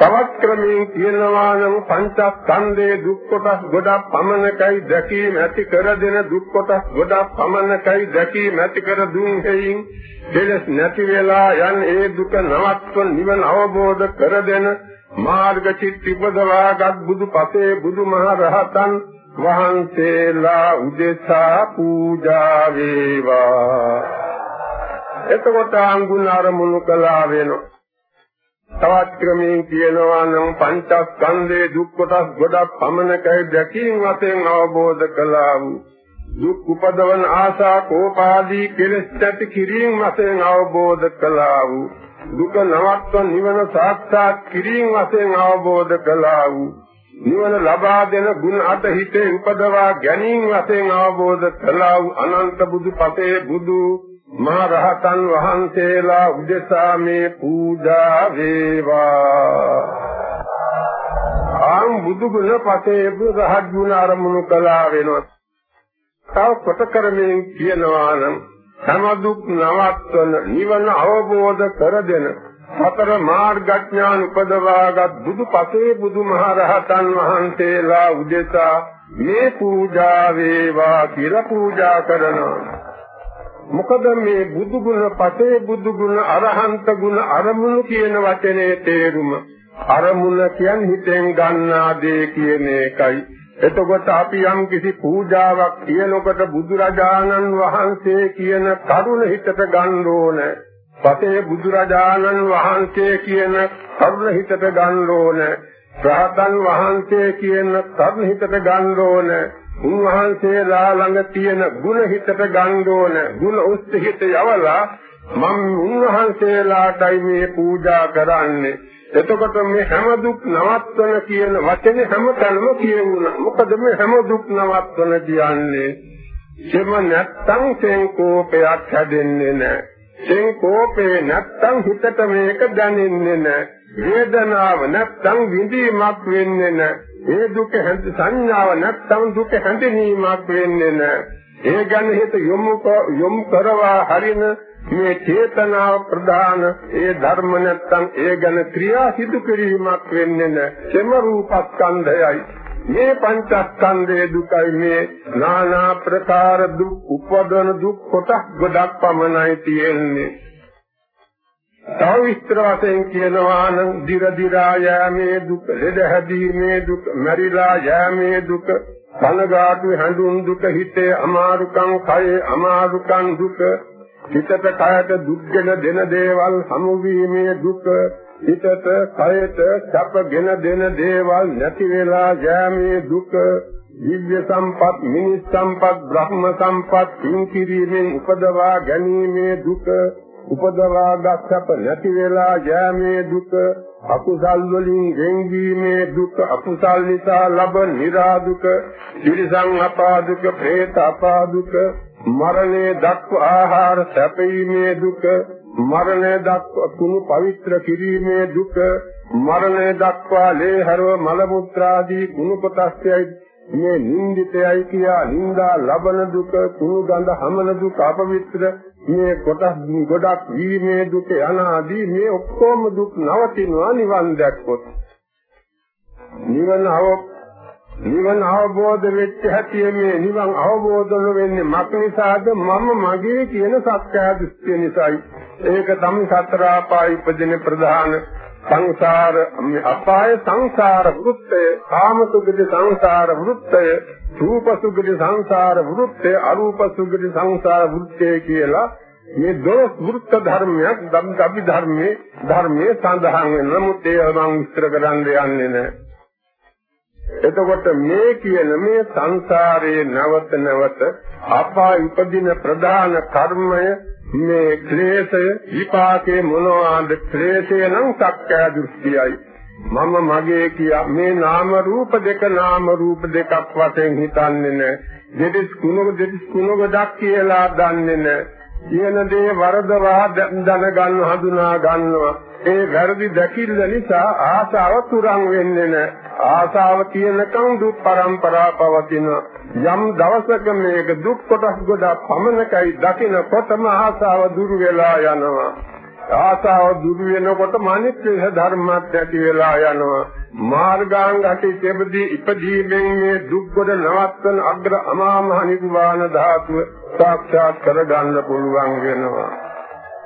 තවත් ක්‍රමයෙන් කියනවා නම් පංචස්කන්ධයේ දුක් කොටස් ගොඩක් පමණකයි දැකීම ඇති කර දෙන දුක් කොටස් ගොඩක් පමණකයි දැකීම ඇති කර දුන් හේයින් දෙලස් නැති වෙලා යන් ඒ දුක නවත්ව නිවන අවබෝධ කර දෙන මාර්ග චිත්ත ඉපදවාගත් බුදු පසේ බුදු මහ රහතන් වහන්සේලා උදෙසා පූජා වේවා. එතකොට අඟුණ අරමුණු කළා වෙනවා. තවත් ක්‍රමයෙන් කියනවා නම් පංචස්කන්ධයේ දුක් කොටස් ගොඩක් පමණකයි දැකීම වශයෙන් අවබෝධ කළා වූ. දුක් උපදවන ආශා කෝපාදී කෙලෙස් ඇති කිරීම වශයෙන් අවබෝධ කළා වූ. දුක නවත්ව නිවන සාක්ෂාත් කිරීම වශයෙන් අවබෝධ කළා වූ. නිවන ලබා දෙන ගුණ අට හිතේ උපදවා ගැනීම වශයෙන් අවබෝධ කළා වූ අනන්ත බුදු පතේ බුදු මහ රහතන් වහන්සේලා උදෙසා මේ පූජා වේවා. ආම් බුදු ගුණ පතේ බුදු රහත් ගුණ අරමුණු කළා වෙනවා. තව කොට කරමින් කියනවා නම් තම දුක් නවත්වන නිවන අවබෝධ කර දෙන සතර මාර්ගඥාන උපදවාගත් බුදු පසේ බුදුමහරහතන් වහන්සේලා උදෙසා මේ පූජා වේවා කියලා පූජා කරනවා. මොකද මේ බුදු ගුණ පසේ බුදු ගුණ අරහන්ත ගුණ අරමුණු කියන වචනේ තේරුම අරමුණ කියන්නේ හිතෙන් ගන්නා දේ කියන එකයි එතකොට අපි යම් කිසි පූජාවක් කියනකොට බුදුරජාණන් වහන්සේ කියන කරුණ හිතට ගන්න ඕන. පතේ බුදුරජාණන් වහන්සේ කියන කරුණ හිතට ගන්න ඕන. රහතන් වහන්සේ කියන කරුණ හිතට ගන්න ඕන. උන්වහන්සේලා ළඟ තියෙන ගුණ හිතට ගන්න ඕන. ගුණ උස්ස හිත යවලා මම උන්වහන්සේලාටයි මේ පූජා කරන්නේ. එතකොට මේ හැම දුක් නවත්වන කියන වචනේ හැමතැනම කියවුණා. මොකද මේ හැම දුක් නවත්වන කියන්නේ එම නැත්තම් සෙන්කෝපයක් හැදෙන්නේ නැහැ. සෙන්කෝපේ නැත්තම් හිතට මේක දැනෙන්නේ නැහැ. වේදනාව නැත්තම් විඳීමක් වෙන්නේ නැහැ. ඒ දුක හැඳ සංඥාව නැත්තම් දුක හැඳිනීමක් වෙන්නේ නැහැ. ඒ ගැන හිත යොමු යොමු කරවා හරින මේ චේතනාව ප්‍රධාන ඒ ධර්ම නැත්තම් ඒ ගැන ක්‍රියා සිදු කිරීමක් වෙන්නේ නැහැ. සෙම රූපස්කන්ධයයි. මේ පංචස්කන්ධයේ දුකයි මේ নানা ප්‍රකාර දුක් උපදවන දුක් කොටස් ගොඩක් පමණයි තියෙන්නේ. තව විස්තර වශයෙන් කියනවා නම් දිර දිරා යෑමේ දුක, ලෙඩ හැදීමේ දුක, මරිලා යෑමේ දුක, කනගාටු හැඳුන් දුක, හිතේ අමාරුකම්, කයේ අමාරුකම් දුක හිතට කයට දුක්ගෙන දෙන දේවල් හමු වීමේ දුක හිතට කයට සැපගෙන දෙන දේවල් නැති වෙලා යෑමේ දුක දිව්‍ය සම්පත් මිනිස් සම්පත් බ්‍රහ්ම සම්පත් පින්කිරීමෙන් උපදවා ගැනීමේ දුක උපදවා ගස්සප නැති වෙලා යෑමේ දුක අකුසල් වලින් ගෙන්වීමේ දුක අකුසල් නිසා ලබන නිරාදුක ත්‍රිසං අපාදුක പ്രേත අපාදුක මරණය දක්වා ආහාර සැපීමේ දුක මරණය දක්වා කුණු පවිත්‍ර කිරීමේ දුක මරණය දක්වා ලේ හරව මල මුත්‍රාදී කුණු කොටස්යයි මේ නින්දිතයයි කියා නින්දා ලබන දුක කුණු ගඳ හමන දුක අපවිත්‍ර මේ කොටස් ගොඩක් වීමේ දුක අනාදී මේ ඔක්කොම දුක් නවතිනවා නිවන් දැක්කොත්. නිවන අව නිවන අවබෝධ වෙච්ච හැටි මේ නිවන් අවබෝධ වෙන්නේ මක් නිසාද? මම මගේ කියන සත්‍ය දෘෂ්ටිය නිසායි. ඒක තමයි සතර ආපාය ඉපදෙන ප්‍රධාන සංසාර අපාය සංසාර වෘත්තය කාම සුගති සංසාර වෘත්තය රූප සුගති සංසාර වෘත්තය අරූප සුගති සංසාර වෘත්තය කියලා මේ දොස් වෘත්ත ධර්මයක් ධම්ම ධර්මයේ ධර්මයේ සඳහන් වෙන. නමුත් ඒ මම විස්තර කරන්න යන්නේ නැහැ එතකොට මේ කියන මේ සංසාරයේ නැවත නැවත අපා ඉපදින ප්‍රධාන කර්මය මේ ක්ලේශය විපාකේ මොනවාද? ක්ලේශය නම් සක්කය දෘෂ්ටියයි. මම මගේ කියා මේ නාම රූප දෙක නාම රූප දෙකක් වශයෙන් හිතන්නේ නැහැ. දෙතිස් කුණක දෙතිස් කුණක දක් කියලා දන්නේ නැහැ. කියන දේ වරදවා දැනගන්න හඳුනා ගන්නවා. ඒ වැරදි දැකිල්ල නිසා ආසාව තුරන් වෙන්නේ නැහැ. ආසාව තියෙනකන් දුක් පරම්පරා පවතින. යම් දවසක මේක දුක් කොටස් ගොඩක් පමණකයි දකිනකොටම ආසාව දුරු වෙලා යනවා. ආසාව දුරු වෙනකොට මානිත්‍ය ධර්මات ඇති වෙලා යනවා. මාර්ගාංගටි තෙබදී ඉපදීමෙන් මේ දුක් ගොඩ නවත්තන අග්‍ර අමා මහ නිර්වාණ ධාතුව සාක්ෂාත් කරගන්න පුළුවන් වෙනවා.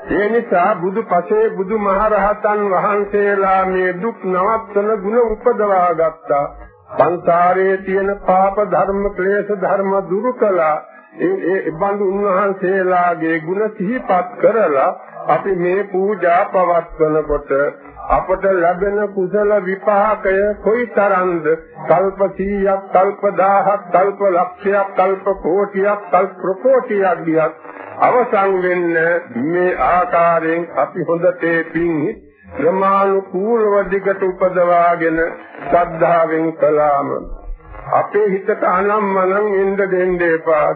ඒ නිසා බුදු පසේ බුදු මහරහතන් වහන්සේලා මේ දුක් නවත්තන ගුණ උපදවා ගත්තා. සංසාරයේ තියෙන පාප ධර්ම ක්ලේශ ධර්ම දුරු කළා. ඒ ඒ බඳු උන්වහන්සේලාගේ ගුණ සිහිපත් කරලා අපි මේ පූජා පවත්වනකොට අපට ලැබෙන කුසල විපාකය කොයිතරම්ද කල්ප 100ක් කල්ප 1000ක් කල්ප ලක්ෂයක් කල්ප කෝටියක් කල්ප ප්‍රකෝටියක් ගියත් අවසන් වෙන්න මේ ආකාරයෙන් අපි හොඳට පින් ක්‍රමානුකූලව දිගට උපදවාගෙන ශ්‍රද්ධාවෙන් කළාම අපේ හිතට අනම්මනම් ඉන්න දෙන්න එපා.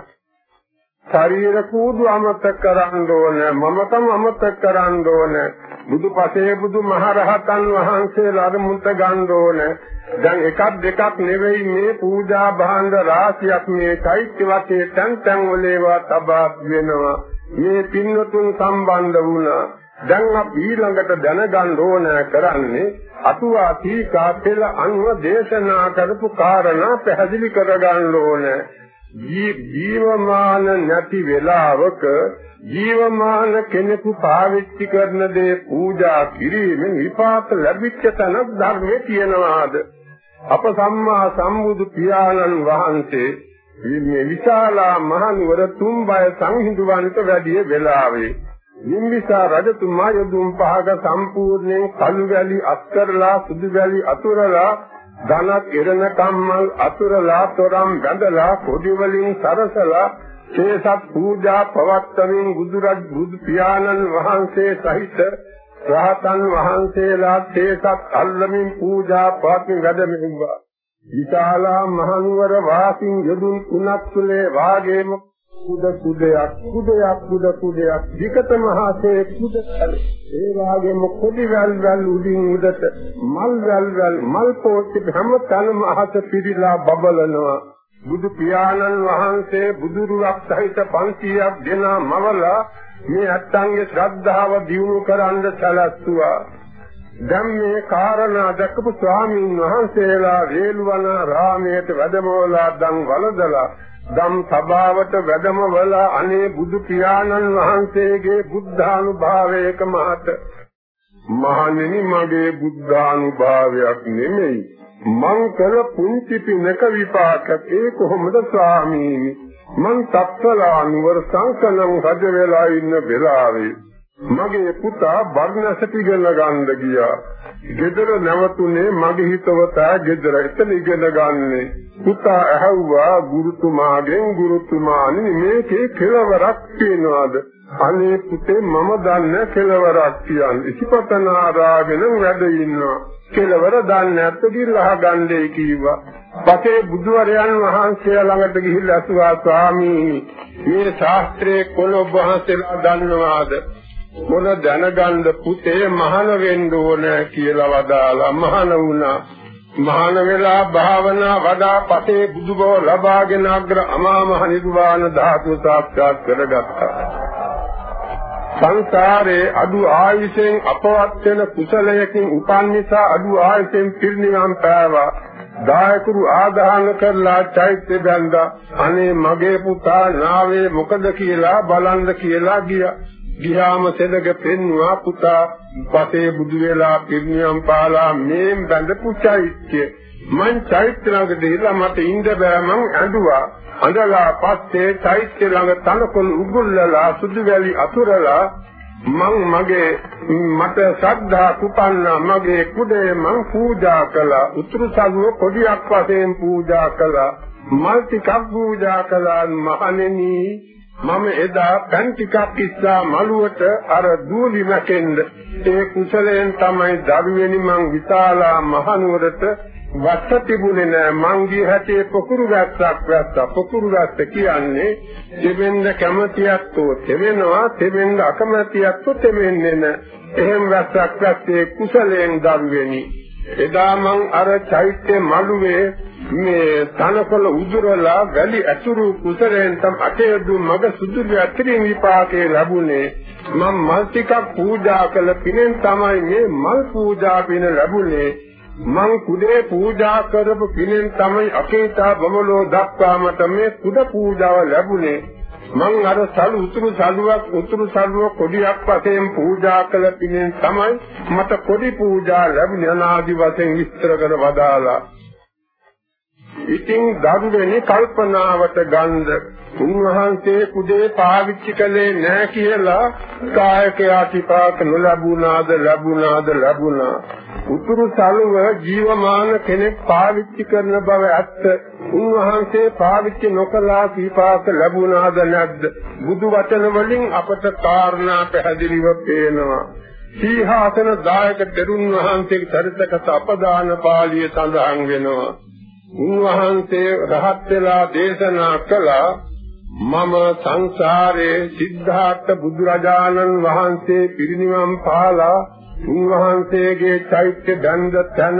ශරීර කූඩු අමතක කරන්න ඕන. මමකම අමතක කරන්න ඕන. බුදුපසේ බුදු මහරහතන් වහන්සේලා අරමුණට ගන්න ඕන. දැන් එකක් දෙකක් නෙවෙයි මේ පූජා භාණ්ඩ රාශියක් මේ චෛත්‍ය වටේ තැන් තැන් වලේවා තබා වෙනවා මේ පින්නතුන් සම්බන්ධ වුණා. දැන් අපි ඊළඟට දැනගන්න ඕන කරන්නේ අතුවා තීකා පෙළ අනුව දේශනා කරපු කාරණා පැහැදිලි කරගන්න ඕනේ. ජීවමාන නැති වෙලාවක ජීවමාන කෙනෙකු පාවිච්චි කරන දේ පූජා කිරීමෙන් විපාක ලැබිච්ච තැනක් ධර්මයේ තියෙනවාද? අප සම්මා සම්බුදු පියාණන් වහන්සේ මේ විශාලා මහනුවර තුම්බය සංහිඳුවන්ට වැඩිය වෙලාවේ නිම්බිසා රජතුමා යදුම් පහක සම්පූර්ණයෙන් කළු වැලි අත්කරලා සුදු වැලි අතුරලා ධනක් ඉරණ කම්මල් අතුරලා තොරම් බැඳලා කොඩි වලින් සරසලා ශේසත් පූජා පවත්වමින් බුදුරජ බුදු පියාණන් වහන්සේ සහිත රහතන් වහන්සේලා ශේසත් අල්ලමින් පූජා පවත්වමින් වැඩමෙව්වා. විශාලා මහනුවර වාසින් යදුන් තුනක් තුලේ වාගේම කුඩ කුඩයක් කුඩයක් කුඩ කුඩයක්. විකත මහසේ කුඩ ඒ වාගේම කොඩි වැල් වැල් උඩින් උඩට මල් වැල් වැල් මල් පොට්ටි හැම තැනම අහස පිරීලා බබලනවා. බුදු පියාණන් වහන්සේ බුදුරුවක් සහිත 500ක් දෙනා මවලා මේ අත්තන්ගේ ශ්‍රද්ධාව දියුණු කරන්න සැලැස්සුවා. දැන් මේ කාරණා දැකපු ස්වාමීන් වහන්සේලා වේළුවන රාමයට වැඩමවලා දන් වලදලා ධම් සභාවට වැඩමවල අනේ බුදු පියාණන් වහන්සේගේ බුද්ධානුභාවයක මහත. මහණෙනි මගේ බුද්ධානුභාවයක් නෙමෙයි. මං කළ පුංචි පිනක විපාකයක්. ඒ කොහොමද ස්වාමීනි? මං තත්සලානුවර සංකලං රජ වෙලා ඉන්න වෙලාවේ මගේ පුතා බර්ණසට ඉගෙන ගන්න ගියා. ගෙදර නැවතුනේ මගේ හිතවතා ගෙදර එතන ඉගෙන ගන්නේ. පුතා ඇහුවා ගුරුතුමාගෙන් ගුරුතුමානි මේකේ කෙලවරක් තියනවාද? අනේ පුතේ මම දන්නේ කෙලවරක් කියන්නේ. ඉසිපතනාරාගෙන වැඩ ඉන්නවා. කෙලවර දන්නේ නැත්ද කියලා අහගන්නේ කිව්වා. පසේ බුදුවරයන් වහන්සේ ළඟට ගිහිල්ලා අසුවා ස්වාමී මේ ශාස්ත්‍රයේ කොළොබ් වහන්සේලා දන්නවාද? මොන දැනගන්න පුතේ මහාන වෙන්න ඕන කියලා වදාලා මහාන වුණා. මහාන වෙලා භාවනා වඩා පතේ බුදුබව ලබාගෙන අග්‍ර අමා මහ නිර්වාණ ධාතු සාක්ෂාත් කරගත්තා. සංසාරේ අඩු ආයුෂෙන් අපවත් වෙන කුසලයකින් උපන් නිසා අඩු ආයුෂෙන් පිරිනිවන් පෑවා. දායකුරු ආදාන කරලා චෛත්‍ය බැඳා අනේ මගේ පුතා නාවේ මොකද කියලා බලන්න කියලා ගියා. ගියාම සෙනග පෙන්නවා පුතා පසේ බුදු වෙලා පිරිනිවන් පාලා මේ බඳපු චෛත්‍ය මං චෛත්‍ය ළඟට ගිහලා මට ඉඳ බෑ මං ඇඬුවා. අඬලා පස්සේ චෛත්‍ය ළඟ තනකොළ උගුල්ලලා සුදු වැලි අතුරලා මං මගේ මට ශ්‍රද්ධා කුපන්නා. මගේ කුඩේ මං පූජා කළා. උතුරු සල්ව කොඩියක් වශයෙන් පූජා කළා. මල් ටිකක් පූජා කළා. මහණෙනි මම එදා පන් ටිකක් ඉස්සා මළුවට අර දූලි මැකෙන්න. ඒ කුසලයෙන් තමයි දරුවෙනි මං විශාලා මහනුවරට වස්ස තිබුණේ නෑ. මං ගිය හැටේ පොකුරු වැස්සක් වැස්සා. පොකුරු වැස්ස කියන්නේ දෙවෙන්ද කැමතියක් තෝ තෙවෙනවා දෙවෙන්ද අකමැතියක් තෝ තෙවෙන්නේ නෑ. එහෙම වැස්සක් වැස්සේ කුසලයෙන් දරුවෙනි. එදා මං අර චෛත්‍ය මළුවේ මේ තනකොළ උදුරලා වැලි ඇතුරු කුසරෙන් තම අටයදු මග සුදුරු අතරින් විපාකේ ලැබුණේ. මම මල් ටිකක් පූජා කළ පිනෙන් තමයි මේ මල් පූජා පින ලැබුණේ. මං කුඩේ පූජා කරපු පිනෙන් තමයි අකේතා බමලෝ දක්වා මට මේ කුඩ පූජාව ලැබුණේ. මං අර සල් උතුරු සල්ුවක් උතුරු සල්ුව කොඩියක් වශයෙන් පූජා කළ පිනෙන් තමයි මට කොඩි පූජා ලැබුණේ. අනාදි වශයෙන් විස්තර කර වදාලා ඉතින් දරුවෙනි කල්පනාවට ගන්ධ උන්වහන්සේ කුඩේ පාවිච්චි කළේ නැහැ කියලා කායකයා කිපාක නොලැබුණාද ලැබුණාද ලැබුණා. උතුරු සළුව ජීවමාන කෙනෙක් පාවිච්චි කරන බව ඇත්ත. උන්වහන්සේ පාවිච්චි නොකලා කිපාක ලැබුණාද නැද්ද? බුදු වචන වලින් අපට කාරණා පැහැදිලිව පේනවා. සීහාසන දායක දරුන් වහන්සේගේ චරිතකත අපදාන පාළිය සඳහන් වෙනවා. උන්වහන්සේ රහත් වෙලා දේශනා කළා මම සංසාරේ සිද්ධාර්ථ බුදුරජාණන් වහන්සේ පිරිනිවන් පාලා උන්වහන්සේගේ චෛත්‍ය දණ්ඩ තන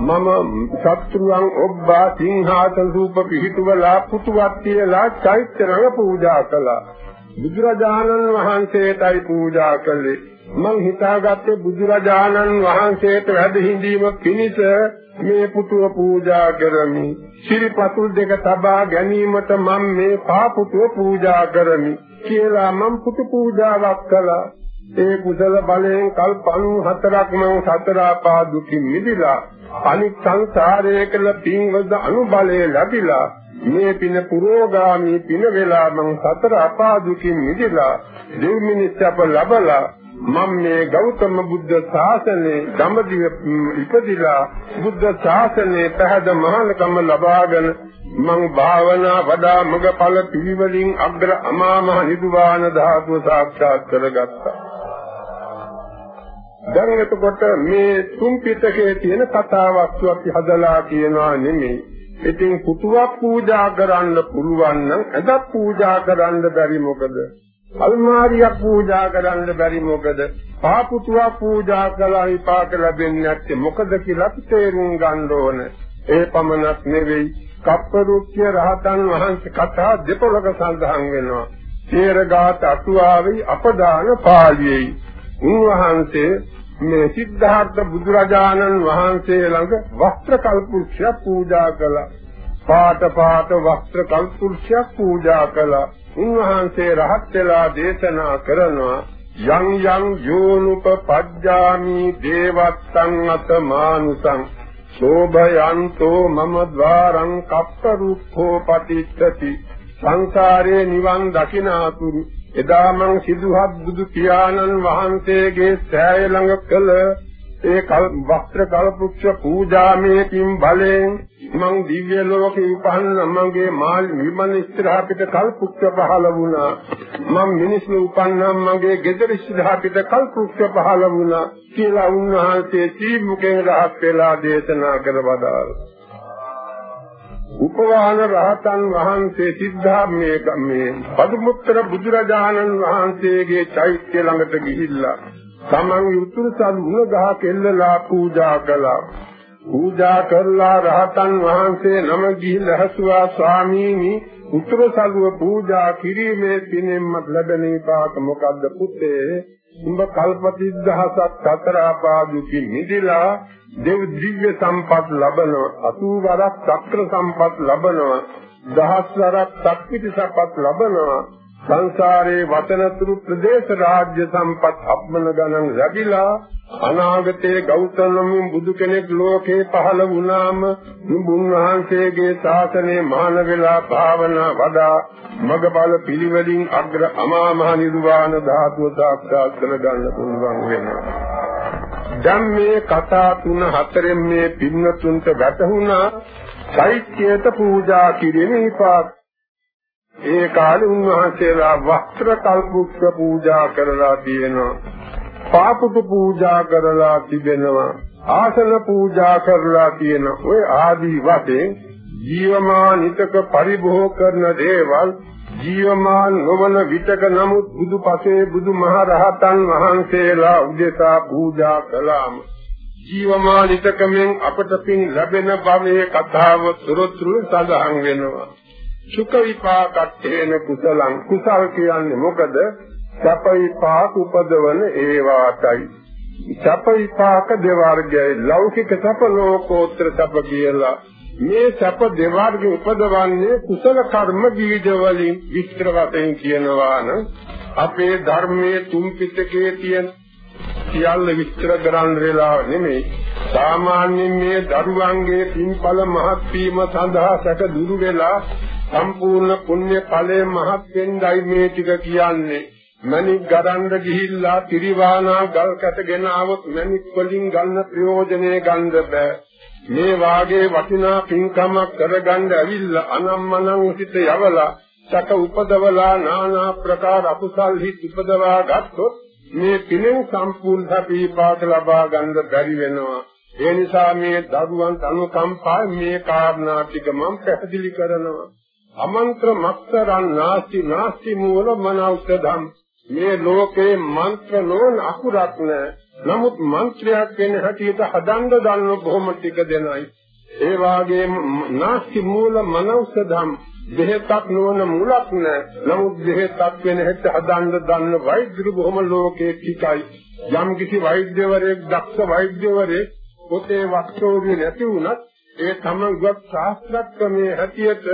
මම සත්‍රුවන් ඔබ්බා සිංහාසන රූප පිහිටුවලා පුතුවක් තියලා චෛත්‍ය රඟ පූජා කළා. බුදුරජාණන් වහන්සේටයි පූජා කළේ. මං හිතාගත්තේ බුදුරජාණන් වහන්සේට වැඩ හිඳීම පිණිස මේ පුතුව පූජා කරමි. ශිරිපතුල් දෙක තබා ගැනීමට මම මේ පාපුතුව පූජා කරමි කියලා මම පුතු පූජාවක් කළා. ඒ කුසල බලයෙන් කල් 94ක් මම සතර අපා දුකින් මිදිලා අනිත් සංසාරයේ කළ පින්වද අනුබලය ලැබිලා මේ පින පුරෝගාමී පින වෙලා මම සතර අපා දුකින් මිදිලා දෙව් මිනිස්සප ලබලා මම මේ ගෞතම බුද්ධ ශාසනයේ දඹදිව ඉපදිලා බුද්ධ ශාසනයේ පහද මහානකම ලබාගෙන මං භාවනා වඩා මගඵල පිළිවෙලින් අග්‍ර අමා මහ නිදුවාන ධාතුව සාක්ෂාත් කරගත්තා. දැන් එතකොට මේ තුන් පිටකේ තියෙන කතාවක් අපි හදලා කියනවා නෙමෙයි. ඉතින් පුතුවක් පූජා කරන්න පුළුවන් නම් එදත් පූජා කරන්න බැරි මොකද? අල්මාරියක් පූජා කරන්න බැරි මොකද? පාපුතුවක් පූජා කළා විපාක ලැබෙන්නේ නැත්තේ මොකද කියලා තේරුම් ගන්න ඕන. ඒ පමණක් නෙවෙයි කප්පරුක්්‍ය රහතන් වහන්සේ කතා දෙපොළක සඳහන් වෙනවා. තේරගාත අටුවාවේ අපදාන පාළියේ උන්වහන්සේ මේ සිද්ධාර්ථ බුදුරජාණන් වහන්සේ ළඟ වස්ත්‍ර කල්පුක්ෂය පූජා කළා. පාට පාට වස්ත්‍ර කල්පුක්ෂය පූජා කළා. උන්වහන්සේ රහත් වෙලා දේශනා කරනවා යං යං යෝනුපපජ්ජාමි දේවත්තං අතමානුසං සෝභයන්තෝ මම ద్వාරං කප්පරුක්ඛෝ පටිච්චති සංසාරේ නිවන් දකිනාතුරු එදා මං සිදුහත් බුදු පියාණන් වහන්සේගේ සෑය ළඟ කළ ඒ කල් වස්ත්‍ර කල්පුක්ෂ පූජාමේ පින් බලෙන් මං දිව්‍ය ලෝකේ උපන්න මගේ මාල් විමන ඉස්සරහ පිට කල්පුක්ෂ පහළ වුණා. මං මිනිස්සු උපන්නම් මගේ ගෙදර ඉස්සරහ පිට කල්පුක්ෂ පහළ වුණා කියලා උන්වහන්සේ සීමුකෙන් රහත් වෙලා දේශනා කරවදාල් උපවාන රහතන් වහන්සේ සිද්ධාර්ථයේ මේ පදුමුත්තර බුදුරජාණන් වහන්සේගේ චෛත්‍ය ළඟට ගිහිල්ලා තමන් උතුරු සල් මුණ ගහ කෙල්ලලා පූජා කළා. පූජා කරලා රහතන් වහන්සේ නම ගිහිල්ලා හසුවා ස්වාමීනි උතුරු සල්ව පූජා කිරීමේ පිනෙම්ම ලැබෙන විපාක මොකද්ද පුතේ? උඹ කල්පති දහසක් සතර ආපාදුකින් මිදිලා දෙව් දිව්‍ය සම්පත් ලබනවා 80 වරක් චක්‍ර සම්පත් ලබනවා දහස් වරක් සක්විති සම්පත් ලබනවා සංසාරේ වතනතුරු ප්‍රදේශ රාජ්‍ය සම්පත් අපමණ ගණන් ලැබිලා අනාගතයේ ගෞතම බුදු කෙනෙක් ලෝකේ පහළ වුණාම උන්වහන්සේගේ ශාසනයේ මහාන වෙලා භාවනා වඩා මගබල පිළිවෙලින් අග්‍ර අමා මහ නිර්වාණ ධාතුව සාක්ෂාත් කරගන්න පුළුවන් වෙනවා. දැන් මේ කතා තුන හතරෙන් මේ පින්නතුන්ට වැටහුණා චෛත්‍යයට පූජා කිරීමේ විපාක ඒ කාලේ උන්වහන්සේලා වස්ත්‍ර කල්පුක්ෂ පූජා කරලා තියෙනවා. පාපුතු පූජා කරලා තිබෙනවා. ආසන පූජා කරලා තියෙන ඔය ආදී වශයෙන් ජීවමානිතක පරිභෝග කරන දේවල් ජීවමාන නොවන විතක නමුත් බුදුපසේ බුදුමහරහතන් වහන්සේලා උදෙසා පූජා කළාම ජීවමානිතකමෙන් අපට පින් ලැබෙන භවයේ කතාව සුරතුරු සඳහන් වෙනවා සුඛ විපාකත්තේන කුසලං කුසල් කියන්නේ මොකද? සැප විපාක උපදවන ඒවාටයි. සැප විපාක දෙවර්ගයයි ලෞකික සැප ලෝකෝත්තර සැප කියලා. මේ සැප දෙවර්ග උපදවන්නේ කුසල කර්ම බීජ වලින් විස්තර වශයෙන් කියනවා නම් අපේ ධර්මයේ තුන් පිටකයේ තියෙන සියල්ල විස්තර කරන්න වෙලාව නෙමෙයි. සාමාන්‍යයෙන් මේ දරුවන්ගේ පින්ඵල මහත් වීම සඳහා සැක දුරු වෙලා සම්පූර්ණ පුණ්‍ය ඵලයේ මහත් වෙන්නයි මේ ටික කියන්නේ. මණික් ගඩන්ඩ ගිහිල්ලා තිරිවානා ගල් කැටගෙන આવොත් මණික් වලින් ගන්න ප්‍රයෝජනේ ගන්න බෑ. මේ වාගේ වටිනා පින්කමක් කරගන්න ඇවිල්ලා අනම්මනම් සිට යවලා සක උපදවලා নানা ප්‍රකාර අකුසල් හිත් උපදවා ගත්තොත් මේ පිනෙන් සම්පූර්ණ සපීපාත ලබා ගන්න බැරි වෙනවා. ඒ නිසා මේ දරුවන් අනුකම්පාව මේ කාරණා ටික මම පැහැදිලි කරනවා. අමන්ත්‍ර මක්තරන් නාස්ති නාස්ති මූල මනෞෂධම් මේ ලෝකේ මන්ත්‍ර නොවන අකුරක් නෑ. නමුත් මන්ත්‍රයක් වෙන හැටියට හදන්න දන්න බොහොම ටික දෙනයි. ඒ වාගේම නාස්ති මූල මනෞෂධම් දෙහෙතක් නොවන මුලක් නෑ. නමුත් දෙහෙතක් වෙන හැට හදන්න දන්න වෛද්‍යරු බොහොම ලෝකේ ටිකයි. යම් කිසි වෛද්‍යවරයෙක් දක්ෂ වෛද්‍යවරයෙක් පොතේ වස්තෝරිය නැති වුණත් ඒ තමන්ගත් ශාස්ත්‍රඥයේ හැටියට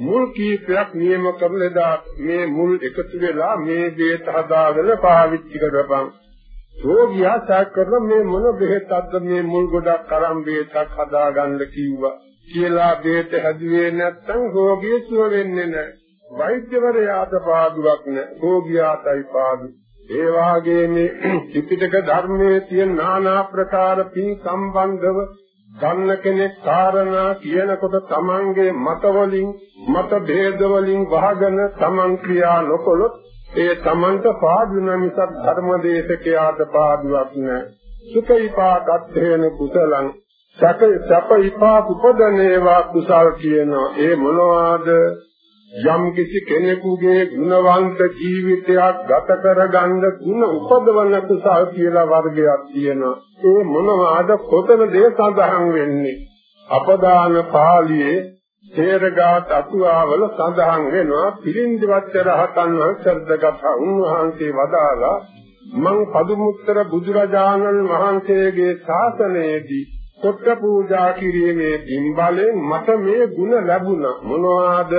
මුල් කීපයක් නියම කරලා මේ මුල් එකතු වෙලා මේ බේත හදාගෙන පාවිච්චි කරපන්. රෝගියා සාක් කරන මේ මොන බෙහෙතක්ද මේ මුල් ගොඩක් අරන් බේතක් හදාගන්න කිව්වා. කියලා බේත හැදුවේ නැත්නම් රෝගිය සුව වෙන්නේ නැහැ. වෛද්‍යවරයාට පාඩුවක් නැහැ. රෝගියාටයි පාඩු. ඒ වාගේ මේ ත්‍රිපිටක ධර්මයේ තියෙන নানা ප්‍රකාර පින් සම්බන්ධව ගන්න කෙනෙක් කාරණා කියනකොට තමන්ගේ මත වලින් මත ભેද වලින් වහගෙන තමන් ක්‍රියා නොකළොත් ඒ තමන්ට පාඩු මිසක් ධර්මදේශකයාට පාඩුවක් නැහැ. සුඛීපාකත් හේන කුසලං සැප සැප විපාක උපදනේවා කුසල් කියනවා. ඒ මොනවාද? යම් කිසි කෙනෙකුගේ ගුණවන්ත ජීවිතයක් ගත කරගන්න ගුණ උපදවන කුසල් කියලා වර්ගයක් තියෙනවා. ඒ මොනවාද කොතනද සඳහන් වෙන්නේ? අපදාන පාළියේ තේරගාත් අතුආවල සඳහන් වෙනවා පිළින්දිවත් රහතන් වහන්සේගත උන්වහන්සේ වදාලා මං පදුමුත්තර බුදුරජාණන් වහන්සේගේ ශාසනයේදී කොට පූජා කිරීමේ පින්බලෙන් මට මේ ಗುಣ ලැබුණා මොනවාද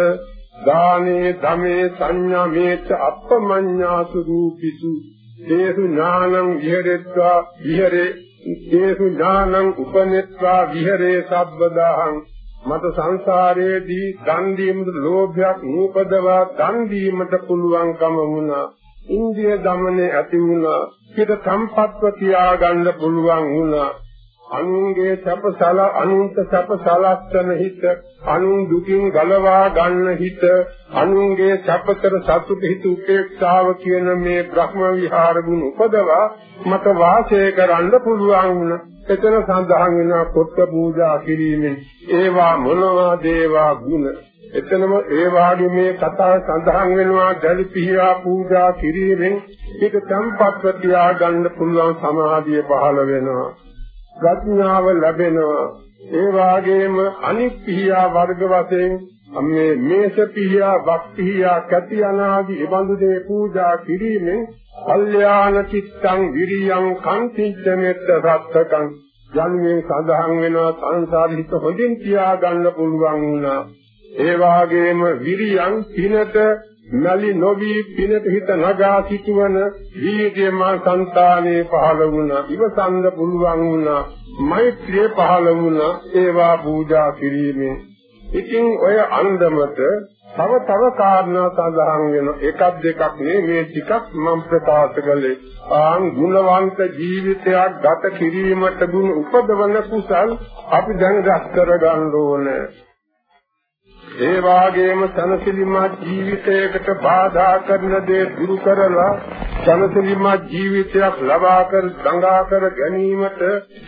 දානේ ධමේ සංඥා මේච අප්පමඤ්ඤාසු රූපිසු. තේසු ඥානං විහෙරෙත්වා විහෙරේ. තේසු ඥානං උපනෙත්වා විහෙරේ සබ්බදාහං. මට සංසාරයේදී දන් දීමට ලෝභයක් නූපදවා දන් දීමට පුළුවන්කම වුණා. ඉන්දිය දමනේ ඇති වුණා. පිට සම්පත්ව තියාගන්න පුළුවන් වුණා. අනුන්ගේ සැපසල අනුන්ට සැපසලස්සන හිත අනුන් දුකින් ගලවා ගන්න හිත අනුන්ගේ සැපතර සතුට හිත උපේක්ෂාව කියන මේ බ්‍රහ්ම විහාර ගුණ උපදවා මට වාසය කරන්න පුළුවන් වුණා. එතන සඳහන් වෙනවා කොත්ත පූජා කිරීමෙන් ඒවා මොනවා දේවා ගුණ එතනම ඒ වාගේ මේ කතාව සඳහන් වෙනවා දැලි පිහියා පූජා කිරීමෙන් ඒක සම්පත්‍ය තියාගන්න පුළුවන් සමාධිය පහළ වෙනවා ප්‍රඥාව ලැබෙනවා. ඒ වාගේම අනික් පිහියා වර්ග වශයෙන් මේ මේෂ පිහියා වක් පිහියා කැටි අනාදි එබඳු දේ පූජා කිරීමෙන් කල්යාණ චිත්තං විරියං කන්තිච්ච මෙත්ත සත්තකං යන්නේ සඳහන් වෙනවා සංසාරිත හොඳින් තියාගන්න පුළුවන් වුණා. ඒ වාගේම විරියං පිනට නලි නොවි පිනට හිත නගා සිටවන වීර්යමා සංතානේ පහළ වුණා ඉවසන්න පුළුවන් වුණා මෛත්‍රිය පහළ වුණා ඒවා පූජා කිරීමෙන්. ඉතින් ඔය අන්දමට තව තව කාරණා සඳහන් වෙන එකක් දෙකක් නෙමෙයි මේ ටිකක් මම ප්‍රකාශ කළේ. ආන් ගුණවන්ත ජීවිතයක් ගත කිරීමට ගුණ උපදවන කුසල් අපි දැන් රැස් කරගන්න ඕනේ. ඒ වාගේම සනසිලිමත් ජීවිතයකට බාධා කරන දේ දුරු කරලා සනසිලිමත් ජීවිතයක් ලබා කර දඟා කර ගැනීමට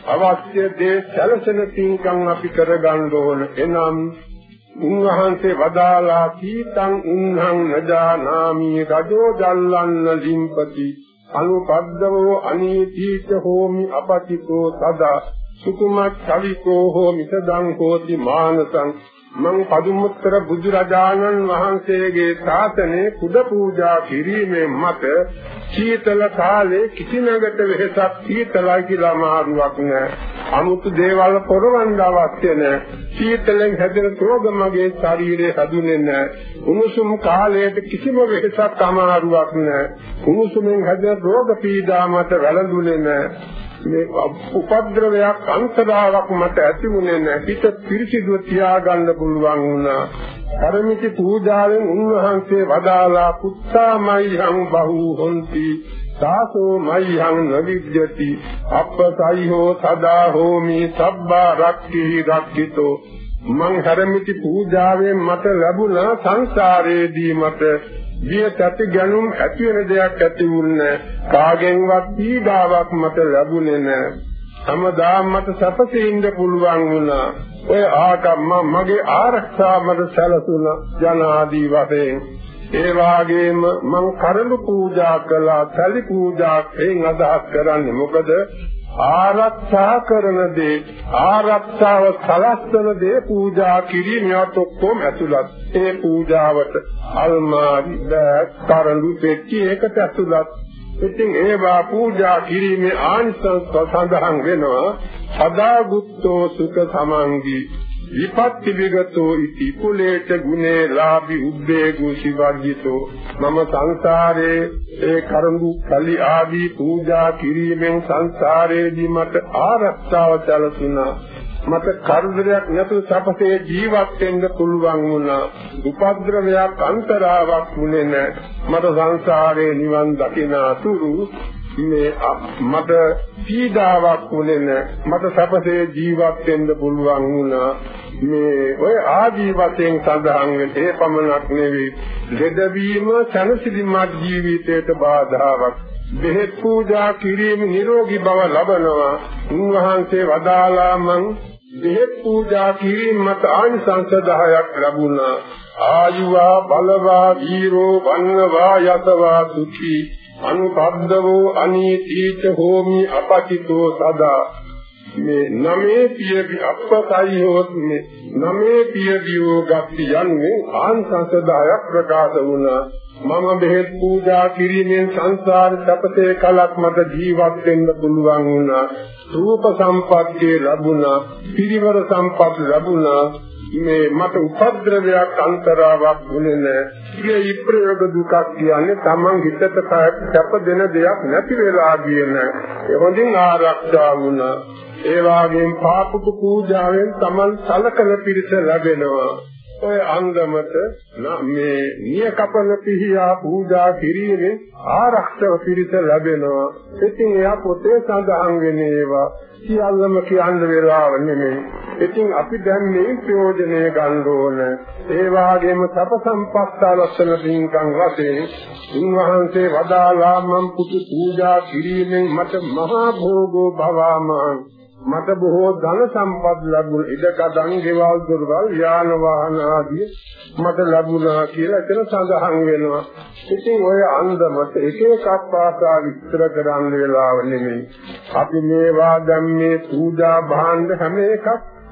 අවශ්‍ය දේ සැලසෙන තින්කම් අපි කරගන්න ඕන. එනම් උන්වහන්සේ වදාලා කීතං උන්හං නජානාමි රජෝ ජල්ලන්න ලිම්පති. අනුපද්දවෝ අනීතීච හෝමි අපතිතෝ සදා. සුකුමත් කවිකෝ හෝ මිසදං හෝති මානසං. මං පදුමුත්තර බුදුරජාණන් වහන්සේගේ ශාසනයේ කුඩ පූජා කිරීමෙන් මත සීතල කාලේ කිසිනකට වෙහසක් සීතලයි කියලා මාරුවක් නැහැ. අමුතු දේවල් පොරවන්න අවශ්‍ය නැහැ. සීතලෙන් හැදෙන රෝග මගේ ශරීරයේ හැදුනේ නැහැ. උණුසුම් කාලයට කිසිම වෙහසක් අමාරුවක් නැහැ. උණුසුමෙන් හැදෙන රෝග පීඩා මත වැළඳුනේ නැහැ. මේ උපද්‍රවයක් අන්තරාවක් මට ඇති වුණේ නැහැ. හිත පිරිසිදුව තියාගන්න පුළුවන් වුණා. පරමිති පූජාවෙන් උන්වහන්සේ වදාලා පුත්තාමයිහං බහූ හොಂತಿ සාසෝ මයිහං නවිද්‍යති අප්පසයිහෝ සදා හෝමි සබ්බා රක්ඛි රක්ඛිතෝ මං හරමිති පූජාවෙන් මට ලැබුණා සංසාරයේදී මට විය තති ගැනුම් ඇති වෙන දෙයක් ඇති වුණේ කාගෙන්වත් පීඩාවක් මට ලැබුණේ නැහැ. හැමදාම මට සැපසේ ඉන්න පුළුවන් වුණා. ඔය ආකම්ම මගේ ආරක්ෂාව මට සැලසුණා ජනාදී වශයෙන්. ඒ වාගේම මං කරළු පූජා කළා, තලි පූජා එයින් අදහස් කරන්නේ මොකද? ආරක්ෂා කරන දේ ආරක්ෂාව සලස්වන දේ පූජා කිරීමට ඔක්කොම ඇතුළත්. ඒ පූජාවට අල්මාරි බෑග් කරඬු පෙට්ටි ඒකට ඇතුළත්. ඉතින් ඒවා පූජා කිරීමේ ආනිසංස සඳහන් වෙනවා. සදාගුත්තෝ සුඛ සමංගී විපත්ති විගතෝ ඉති කුලේට ගුනේ ලාභි උද්වේගෝ සිවර්ජිතෝ මම සංසාරේ ඒ කරුණු කලි ආදී පූජා කිරීමෙන් සංසාරේදී මට ආරක්ෂාව සැලසුණා මට කරදරයක් නැතුව සපසේ ජීවත් වෙන්න පුළුවන් වුණා. උපද්‍රවයක් අන්තරාවක් වුණේ නැහැ. මට සංසාරේ නිවන් දකින අතුරු මේ මට පීඩාවක් වුණේ නැහැ. මට සපසේ ජීවත් වෙන්න පුළුවන් වුණා. මේ ඔය ආදී වශයෙන් සඳහන් වෙන්නේ පමණක් නෙවෙයි ලෙඩවීම සනසිලිමත් ජීවිතයට බාධාවක් බෙහෙත් පූජා කිරීම නිරෝගී බව ලබනවා උන්වහන්සේ වදාලා මං බෙහෙත් පූජා කිරීම මත ආනිසංස 10ක් ලැබුණා ආයුවා බලවා වීරෝ වන්නවා යතවා සුඛී අනුපද්දවෝ අනීතීච හෝමි අපචිතෝ සදා. මේ නමේ පියවි අපසයි හොත් මේ නමේ පියවියෝ ගති යන්නේ ආංශංශ 10ක් ප්‍රකාශ වුණා. මම බෙහෙත් පූජා කිරීමෙන් සංසාර සැපසේ කලක් මට ජීවත් වෙන්න පුළුවන් වුණා. රූප සම්පත්තිය ලැබුණා. පිරිවර සම්පත් ලැබුණා. මේ මට උපද්‍රවයක් අන්තරාවක් වුණේ නැහැ. ඒ ප්‍රයෝග දුකක් කියන්නේ Taman හිතට සැප දෙන දෙයක් නැති වෙලා කියන. ඒ හොඳින් ආරක්ෂා වුණා. ඒ වාගේම පාපක පූජාවෙන් Taman සලකන පිරිස ලැබෙනවා. ඔය අංගමත මේ නිය කපන පිහියා පූජා කිරීමෙන් ආරක්ෂක පිරිස ලැබෙනවා. ඉතින් එයා පොතේ සඳහන් වෙන්නේ ඒවා සියල්ලම කියන්න වෙලාව නෙමෙයි. ඉතින් අපි දැන් මේ ප්‍රයෝජනය ගන්න ඕන. ඒ වාගේම සප සම්පත්තාලස්සන පින්කම් වශයෙන් උන්වහන්සේ වදාලා මම් පුතු පූජා කිරීමෙන් මට මහා භෝගෝ භවමාන මට බොහෝ ධන සම්පත් ලැබුණ ඉඩකඩම් ගෙවල් දොරවල් යාන වාහන ආදී මට ලැබුණා කියලා එතන සඳහන් වෙනවා. ඉතින් ඔය අන්දමට එක එකක් පාසා විස්තර කරන්න වෙලාව නෙමෙයි. අපි මේවා දැන් මේ පූජා භාණ්ඩ හැම එකක්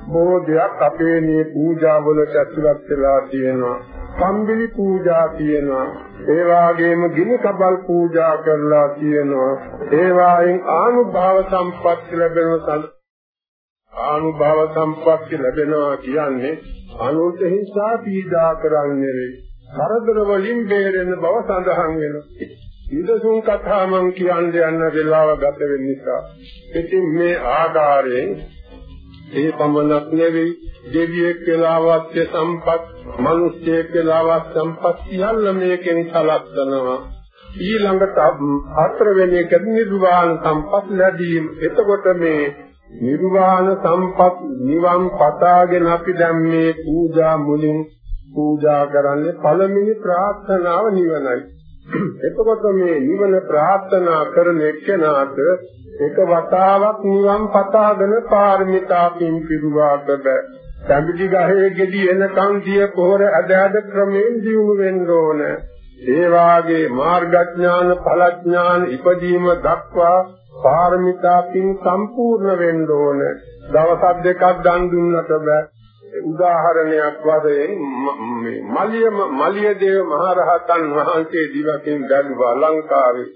බොහෝ දෙයක් අපේ මේ පූජා වලට ඇතුළත් වෙලා තියෙනවා. සම්බිලි පූජා තියෙනවා. ඒ වාගේම ගිනි කබල් පූජා කරලා තියෙනවා. ඒ වායින් ආනුභාව සම්පත් ලැබෙන ආනුභව සම්පත්ති ලැබෙනවා කියන්නේ අනුන්ට හිංසා පීඩා කරන්නේ නෙවෙයි. කරදර වලින් බේරෙන බව සඳහන් වෙනවා. නිදසුන් කතා මං කියන්නේ යන වෙලාව ගත වෙන නිසා. ඉතින් මේ ආකාරයෙන් ඒ පමණක් නෙවෙයි දෙවියෙක් වෙලාවත් සම්පත්, මිනිස්සෙක් වෙලාවත් සම්පත් සියල්ල මේකෙන් සලස්සනවා. ඊළඟට හතර වෙනි එක නිර්වාණ සම්පත් ලැබීම. එතකොට මේ නිර්වාණ සම්පත් නිවන් පතාගෙන අපි දැන් මේ පූජා මුලින් පූජා කරන්නේ පළවෙනි ප්‍රාර්ථනාව නිවනයි. එතකොට මේ නිවන ප්‍රාර්ථනා කරන එක්කෙනාට එක වතාවක් නිවන් පතාගෙන පාරමිතා පින් පිරුවාට බෑ. සම්පිටි ගහේ ගෙඩි එනකන් දිය පොහොර අද අද ක්‍රමයෙන් දියුණු වෙන්න ඕන. ඒ වාගේ මාර්ගඥාන ඵලඥාන ඉපදීම දක්වා පාරමිතා පින් සම්පූර්ණ වෙන්න ඕන. දවස් දෙකක් දන් දුන්නට බෑ. උදාහරණයක් වශයෙන් මේ මලිය මලිය දේව මහරහතන් වහන්සේ දිවකින් බැලුවා ලංකාවේ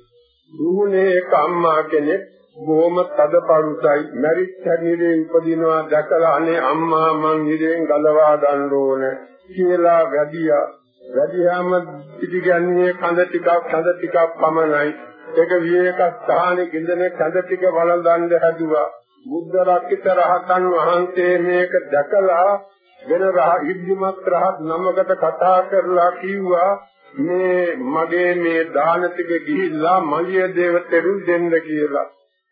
දුහුනේ එක අම්මා කෙනෙක් බොහොම තදපරුසයි මැරිච්ච හැටියේ උපදිනවා දැකලා අනේ අම්මා මං ඉරෙන් ගලවා ගන්න ඕන කියලා වැඩියා වැඩියාම පිටිගන්නේ කඳ ටිකක් කඳ ටිකක් පමණයි ඒක විවේක ස්ථානේ ගින්දන කඳ ටික වළඳන්න හැදුවා. බුද්ධ රක්කිත රහතන් වහන්සේ මේක දැකලා වෙන රහ ඉද්දිමත් රහත් නමකට කතා කරලා කිව්වා මේ මගේ මේ දාන ටික ගිහිල්ලා මලිය දේවතෙරුන් දෙන්න කියලා.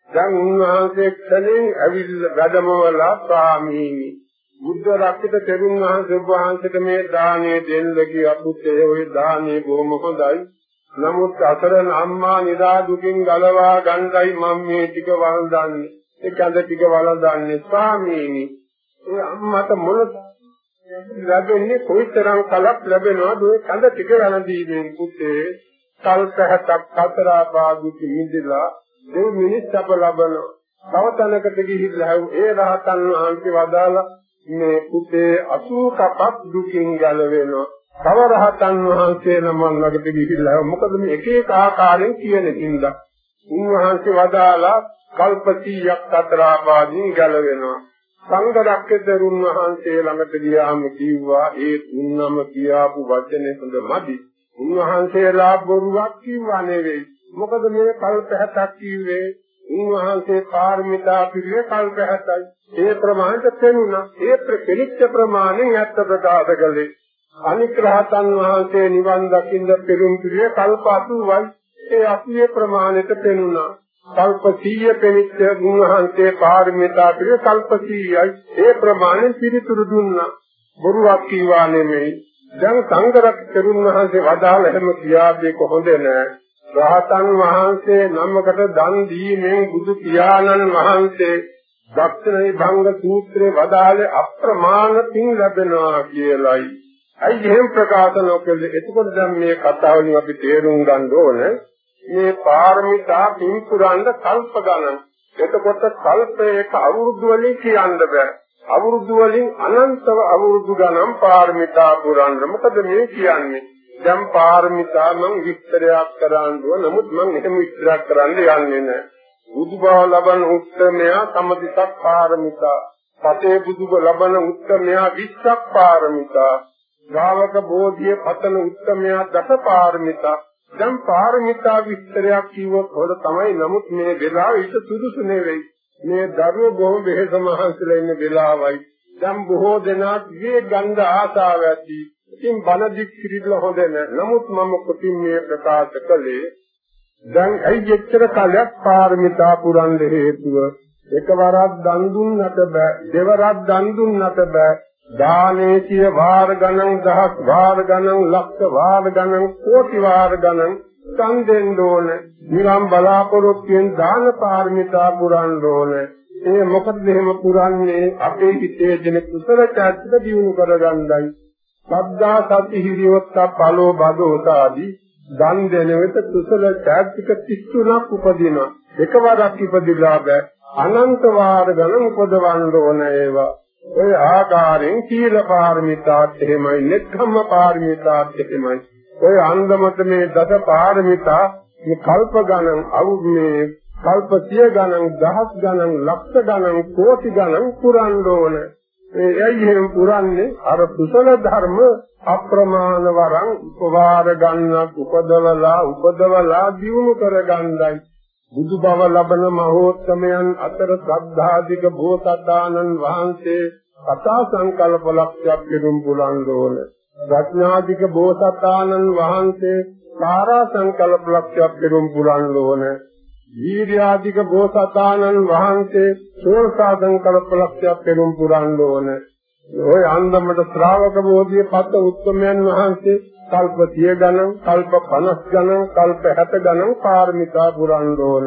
දැන් උන්වහන්සේ කලින් ඇවිල්ලා වැඩමවලා ස්වාමීනි බුද්ධ රක්කිත තෙරුන් වහන්සේ වහන්සේට මේ දානේ දෙන්න කියා පුතේ ওই දානේ බොහොම හොඳයි. නමුත් අතරන අම්මා නිදා දුකින් ගලවා ගන්නයි මම මේ ටික වළඳන්නේ. ඒ කඳ ටික වළඳන්නේ ස්වාමීනි. ඒ අම්මට මොන ලැබෙන්නේ? කොයිතරම් කලක් ලැබෙනවද? ඔය කඳ ටික වළඳීමෙන් පුතේ කල්ප 70ක් හතර ආපාදුති මිදලා දෙව් මිනිස් අප ලබන තව තැනකට ගිහිල්ලා ඒ රහතන් වහන්සේ වදාලා මේ පුතේ 80 කපක් දුකින් ගැලවෙනවා. තව රහතන් වහන්සේ නම ළඟට ගිහිල්ලා මොකද මේ එක එක ආකාරයෙන් කියන කින්දා උන්වහන්සේ වදාලා කල්ප 100ක් අතර ආපාදින් ගැලවෙනවා. සංඝ රක්කතරුන් වහන්සේ ළඟට ගියාම කිව්වා ඒ තුන්නම කියාපු වචනේ හොඳ මදි. උන්වහන්සේලා බොරුවක් කිව්වා නෙවෙයි. මොකද මේ කල්ප 70ක් කිව්වේ? උන්වහන්සේ පාරමිතා පිළිවෙල කල්ප 70යි ඒ ප්‍රමාණයට පෙනුණා. ඒ ප්‍රතිලිච්ඡ ප්‍රමාණයෙන් ඇත්ත ප්‍රකාශ කළේ. අනික්‍රහතන් වහන්සේ නිවන් දකින්න පෙරුම් පිළිවෙල කල්ප 80යි ඒ 80 ප්‍රමාණයට පෙනුණා. කල්ප 100 පෙනිච්ච උන්වහන්සේ පාරමිතා පිළිවෙල කල්ප 100යි ඒ ප්‍රමාණයෙන් පිළිතුරු දුන්නා. බොරුවක් කීවා නෙමෙයි. දැන් සංඝරත් තෙරුන් වහන්සේ වදාළ හැම කියාදේ කොහොඳ නෑ. රහතන් වහන්සේ නමකට දන් දීමෙන් බුදු පියාණන් වහන්සේ දක්ෂිණේ භංග සූත්‍රයේ වදාළේ අප්‍රමාණ පින් ලැබෙනවා කියලයි. අයි එහෙම ප්‍රකාශ නොකළේ. එතකොට දැන් මේ කතාවලින් අපි තේරුම් ගන්න ඕන මේ පාරමිතා පින් පුරන්න කල්ප ගණන්. එතකොට කල්පයක අවුරුදු වලින් කියන්න බෑ. අවුරුදු වලින් අනන්තව අවුරුදු ගණන් පාරමිතා පුරන්න. මොකද මේ කියන්නේ? දැන් පාරමිතා මම විස්තරයක් කරන්න ඕන නමුත් මම එහෙම විස්තරයක් කරන්න යන්නේ නැහැ. බුදුබව ලබන උත්තරමයා සම්දිතක් පාරමිතා. පතේ බුදුබ ලබන උත්තරමයා විස්සක් පාරමිතා. ශ්‍රාවක බෝධිය පතන උත්තරමයා දස පාරමිතා. දැන් පාරමිතා විස්තරයක් කිව්වොත් හොද තමයි නමුත් මේ වෙලාව ඊට සුදුසු නෙවෙයි. මේ දරුවෝ බොහොම වෙහෙස මහන්සිලා ඉන්න වෙලාවයි. දැන් බොහෝ දෙනාට මේ ගන්ධ ආසාව ඇති ඉතින් බණ දික් කිරිලා හොඳ නැහැ. නමුත් මම කොටින් මේ ප්‍රකාශ කළේ දැන් ඇයි එච්චර කාලයක් පාරමිතා පුරන්න හේතුව එකවරක් දන් දුන්නට බෑ දෙවරක් දන් දුන්නට බෑ දානේ කිය වාර ගණන් දහස් වාර ගණන් ලක්ෂ වාර ගණන් කෝටි වාර ගණන් දන් දෙන්න ඕන. නිකම් බලාපොරොත්තුෙන් දාන පාරමිතා පුරන්න ඕන. ඒ මොකද එහෙම පුරන්නේ? අපේ හිතේ දෙන කුසල චෛත්‍ය දියුණු කරගන්නයි. සද්දා සති හිරියොත්ත පලෝ බදෝතාදී දන් දෙන වෙත කුසල ඡාත්‍තික 33ක් උපදිනවා. එකවරක් ඉපදිලා බෑ. අනන්ත වාර ගණන් උපදවන්න ඕන ඒවා. ඔය ආකාරයෙන් සීල පාරමිතාත් එහෙමයි නෙක්ඛම්ම පාරමිතාත් එහෙමයි. ඔය අන්දමට මේ දස පාරමිතා මේ කල්ප ගණන් අවුන්නේ කල්ප සිය ගණන් දහස් ගණන් ලක්ෂ ගණන් කෝටි ගණන් පුරන්න ඕනේ. ඒ ඇයි එහෙම පුරන්නේ? අර කුසල ධර්ම අප්‍රමාණ වරන් උපවාර ගන්නක් උපදවලා උපදවලා දියුණු කර ගන්නයි බුදු බව ලබන මහෝත්තමයන් අතර ශ්‍රද්ධාධික බෝසතාණන් වහන්සේ කතා සංකල්ප ලක්ෂයක් පිරුම් පුලන් දෝන ප්‍රඥාධික බෝසතාණන් වහන්සේ කාරා සංකල්ප ලක්ෂයක් පිරුම් පුලන් දෝන වීර්යාධික බෝසතාණන් වහන්සේ සෝසාසං කල්පලක්ෂයක් පෙරම් පුරන්න ඕන. ඔය අන්දමට ශ්‍රාවක බෝධිය පත උත්තමයන් වහන්සේ කල්ප 30 ගණන්, කල්ප 50 ගණන්, කල්ප 60 ගණන් පාරමිතා පුරන්න ඕන.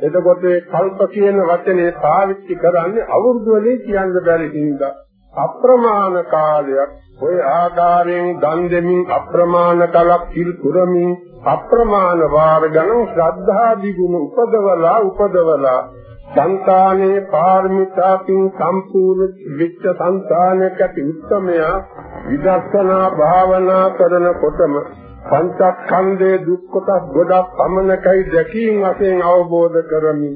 එතකොට මේ කල්ප කියන වචනේ පාවිච්චි කරන්නේ අවුරුදු වලින් කියන්න බැරි හින්දා අප්‍රමාණ කාලයක් ඔය ආකාරයෙන් දන් දෙමින් අප්‍රමාණ කලක් සිල් පුරමින් අප්‍රමාණ වාර ගණන් ශ්‍රද්ධාදී ගුණ උපදවලා උපදවලා සංතානේ පාරමිතාකින් සම්පූර්ණ විච්ඡ සංතානයක ඇති උත්තමයා විදර්ශනා භාවනා කරනකොටම පංචස්කන්ධයේ දුක් කොටස් ගොඩක් පමණකයි දැකීම වශයෙන් අවබෝධ කරමින්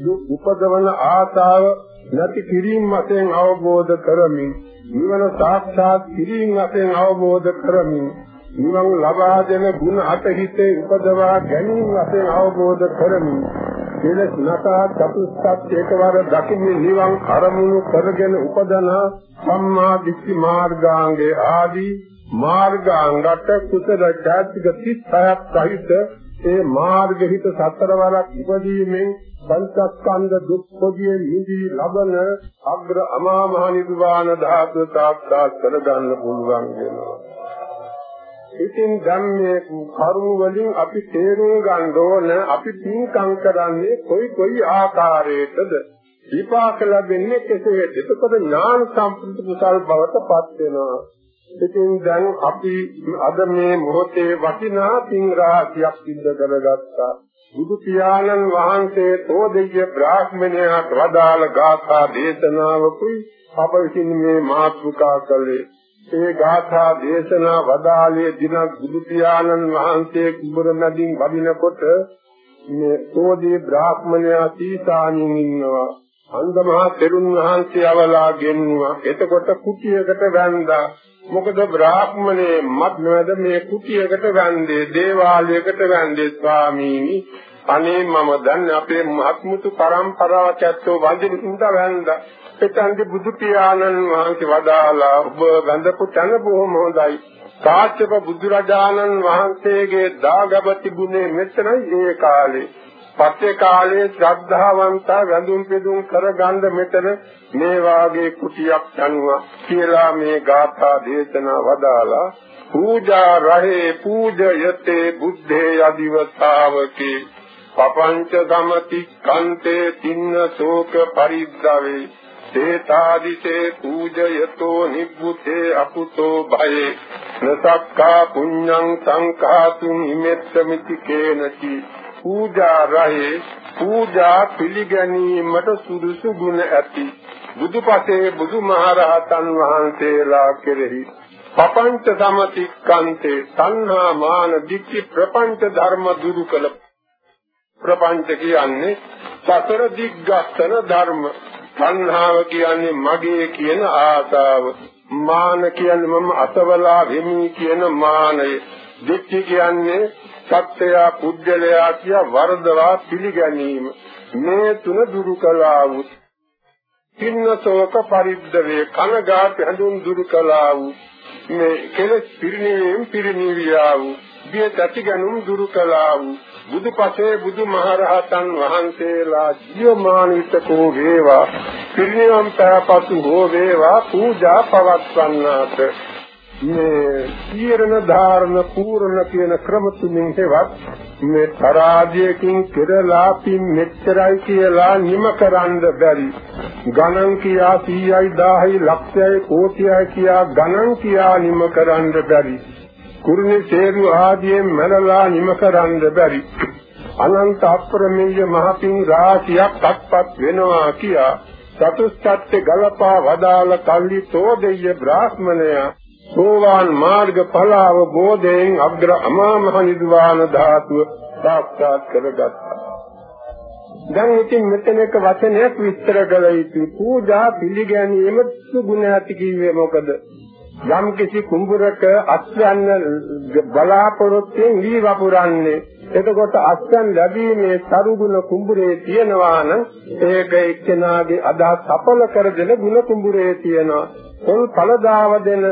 දුක් උපදවන ආසාව නැති කිරීම වශයෙන් අවබෝධ කරමින් නිවන සාක්ෂාත් කිරීම වශයෙන් අවබෝධ කරමින් නිවන් ලබා දෙන ගුණ අට හිතේ උපදවා ගැනීම වශයෙන් අවබෝධ කරමින් කෙලස් නැතා චතුස්සත් එකවර දකින්නේ නිවන් අරමුණු කරගෙන උපදන සම්මා දිට්ඨි මාර්ගාංගේ ආදී මාර්ගාංගට කුසල ඡාත්‍යික 36ක් සහිත ඒ මාර්ග හිත සතර වරක් ඉපදීමෙන් පංචස්කන්ධ දුක් පොදියේ නිදී ලබන අග්‍ර අමා මහ නිර්වාණ ධාතු සාක්ෂාත් කරගන්න පුළුවන් වෙනවා. ඉතින් ධම්මේ කරුණ වලින් අපි තේරුම් ගන්න ඕන අපි පින්කම් කරන්නේ කොයි කොයි ආකාරයකද විපාක ලැබෙන්නේ කෙසේද? එතකොට ඥාන සම්පූර්ණ කුසල් බවට පත් වෙනවා. ඉතින් දැන් අපි අද මේ මොහොතේ වටිනා පින් රාශියක් සිද්ධ කරගත්තා. බුදු පියාණන් වහන්සේ තෝදෙය බ්‍රාහ්මණයාට වදාළ ගාථා දේශනාවකුයි අප විසින් මේ මාතෘකා කළේ ඒ ගාථා දේශනා වදාළේ දිනක් බුදු පියාණන් වහන්සේ කුඹර නදින් වදිනකොට මේ තෝදී බ්‍රාහ්මණයා සීසානින් ඉන්නවා. අන්දමහා තෙරුන් වහන්සේ අවලා ගෙන්නුවා. එතකොට කුටියකට වැන්දා. මොකද බ්‍රාහ්මණේ මත් නොවැද මේ කුටියකට වැන්දේ දේවාලයකට වැන්දේ ස්වාමීනි. අනේ මම දන්නේ අපේ මහත්මුතු පරම්පරාවක් ඇත්තෝ වඳින්න ඉඳ වැන්දා. එතනදි බුදු පියාණන් වහන්සේ වදාලා ඔබ වැඳපු තැන බොහොම හොඳයි. කාශ්‍යප බුදුරජාණන් වහන්සේගේ දාගබ තිබුණේ මෙතනයි ඒ කාලේ. පස්සේ කාලේ ශ්‍රද්ධාවන්ත වැඳුම් පිදුම් කරගන්න මෙතන මේ වාගේ කුටියක් යනුවා කියලා මේ ගාථා දේශනා වදාලා පූජා රහේ පූජයතේ බුද්ධේ අදිවතාවකේ පපංච සමති කන්තේ තින්න ශෝක පරිද්දවේ තේතාදිසේ පූජයතෝ නිබ්බුතේ අකුතෝ භයේ නසක්කා පුඤ්ඤං සංඛාතුං ඉමෙත්ත මිති කේනති පූජා රහේ පූජා පිළිගැනීමට සුදුසු ගුණ ඇති බුදුපසේ බුදුමහරහතන් වහන්සේලා කෙරෙහි පపంచ සමතික්කන්තේ සංහා මාන දික්ටි ප්‍රපංච ධර්ම දුරු කළ ප්‍රපංච කියන්නේ සතර දිග්ගස්තන ධර්ම සංහාව කියන්නේ මගේ කියන ආසාව. මාන කියන්නේ මම අසවලා වෙමි කියන මානය. දික්ටි කියන්නේ සත්‍යය පුද්ගලයා කිය වර්ධවා පිළිගැනීම. මේ තුන දුරු කළා වූ කින්නසෝක පරිද්දවේ කනගාට හඳුන් දුරු කළා වූ මේ කෙලෙස් පිරිනීම පිරිනීවියා වූ බිය තතිගනුම් දුරු කළා වූ බුදුපසේ බුදුමහරහතන් වහන්සේලා ජීවමානිතකෝ වේවා පිරිනිවන් පෑපසු හෝ වේවා පූජා පවත්වන්නාට. මේ තීරණ ධාරණ පූර්ණ කියන ක්‍රම තුنين හේවත් මේ තරාජයකින් කෙරලා පින් මෙච්චරයි කියලා නිම කරන්න බැරි. ගණන් කියා 100යි 1000යි ලක්ෂයයි කෝටියයි කියා ගණන් කියා නිම කරන්න බැරි. කුරුණේ සේරු ආදියෙන් මනලා නිම කරන්න බැරි අනන්ත අප්‍රමේය මහපින් රාශියක් අත්පත් වෙනවා කියා චතුස්ත්‍ය ගලපා වදාළ කල්ලි තෝදෙය බ්‍රාහ්මණයා සෝවාන් මාර්ග ඵල අවබෝධයෙන් අග්‍ර අමා මහ නිර්වාණ ධාතුව සාක්ෂාත් කරගත්තා. දැන් ඉතින් මෙතන එක වචනයක් විස්තර කළ යුතු පූජා පිළිගැනීම සුගුණ ඇති කිව්වේ මොකද? යම් කිසි කුඹුරක අස්වැන්න බලාපොරොත්තුෙන් වී වපුරන්නේ එතකොට අස්වැන් ලැබීමේ සරුගුණ කුඹුරේ තියනවා නම් ඒක එක්කෙනාගේ අදහස් සඵල කර දෙන ගුණ කුඹුරේ තියනවා. පොල් ඵලදාව දෙන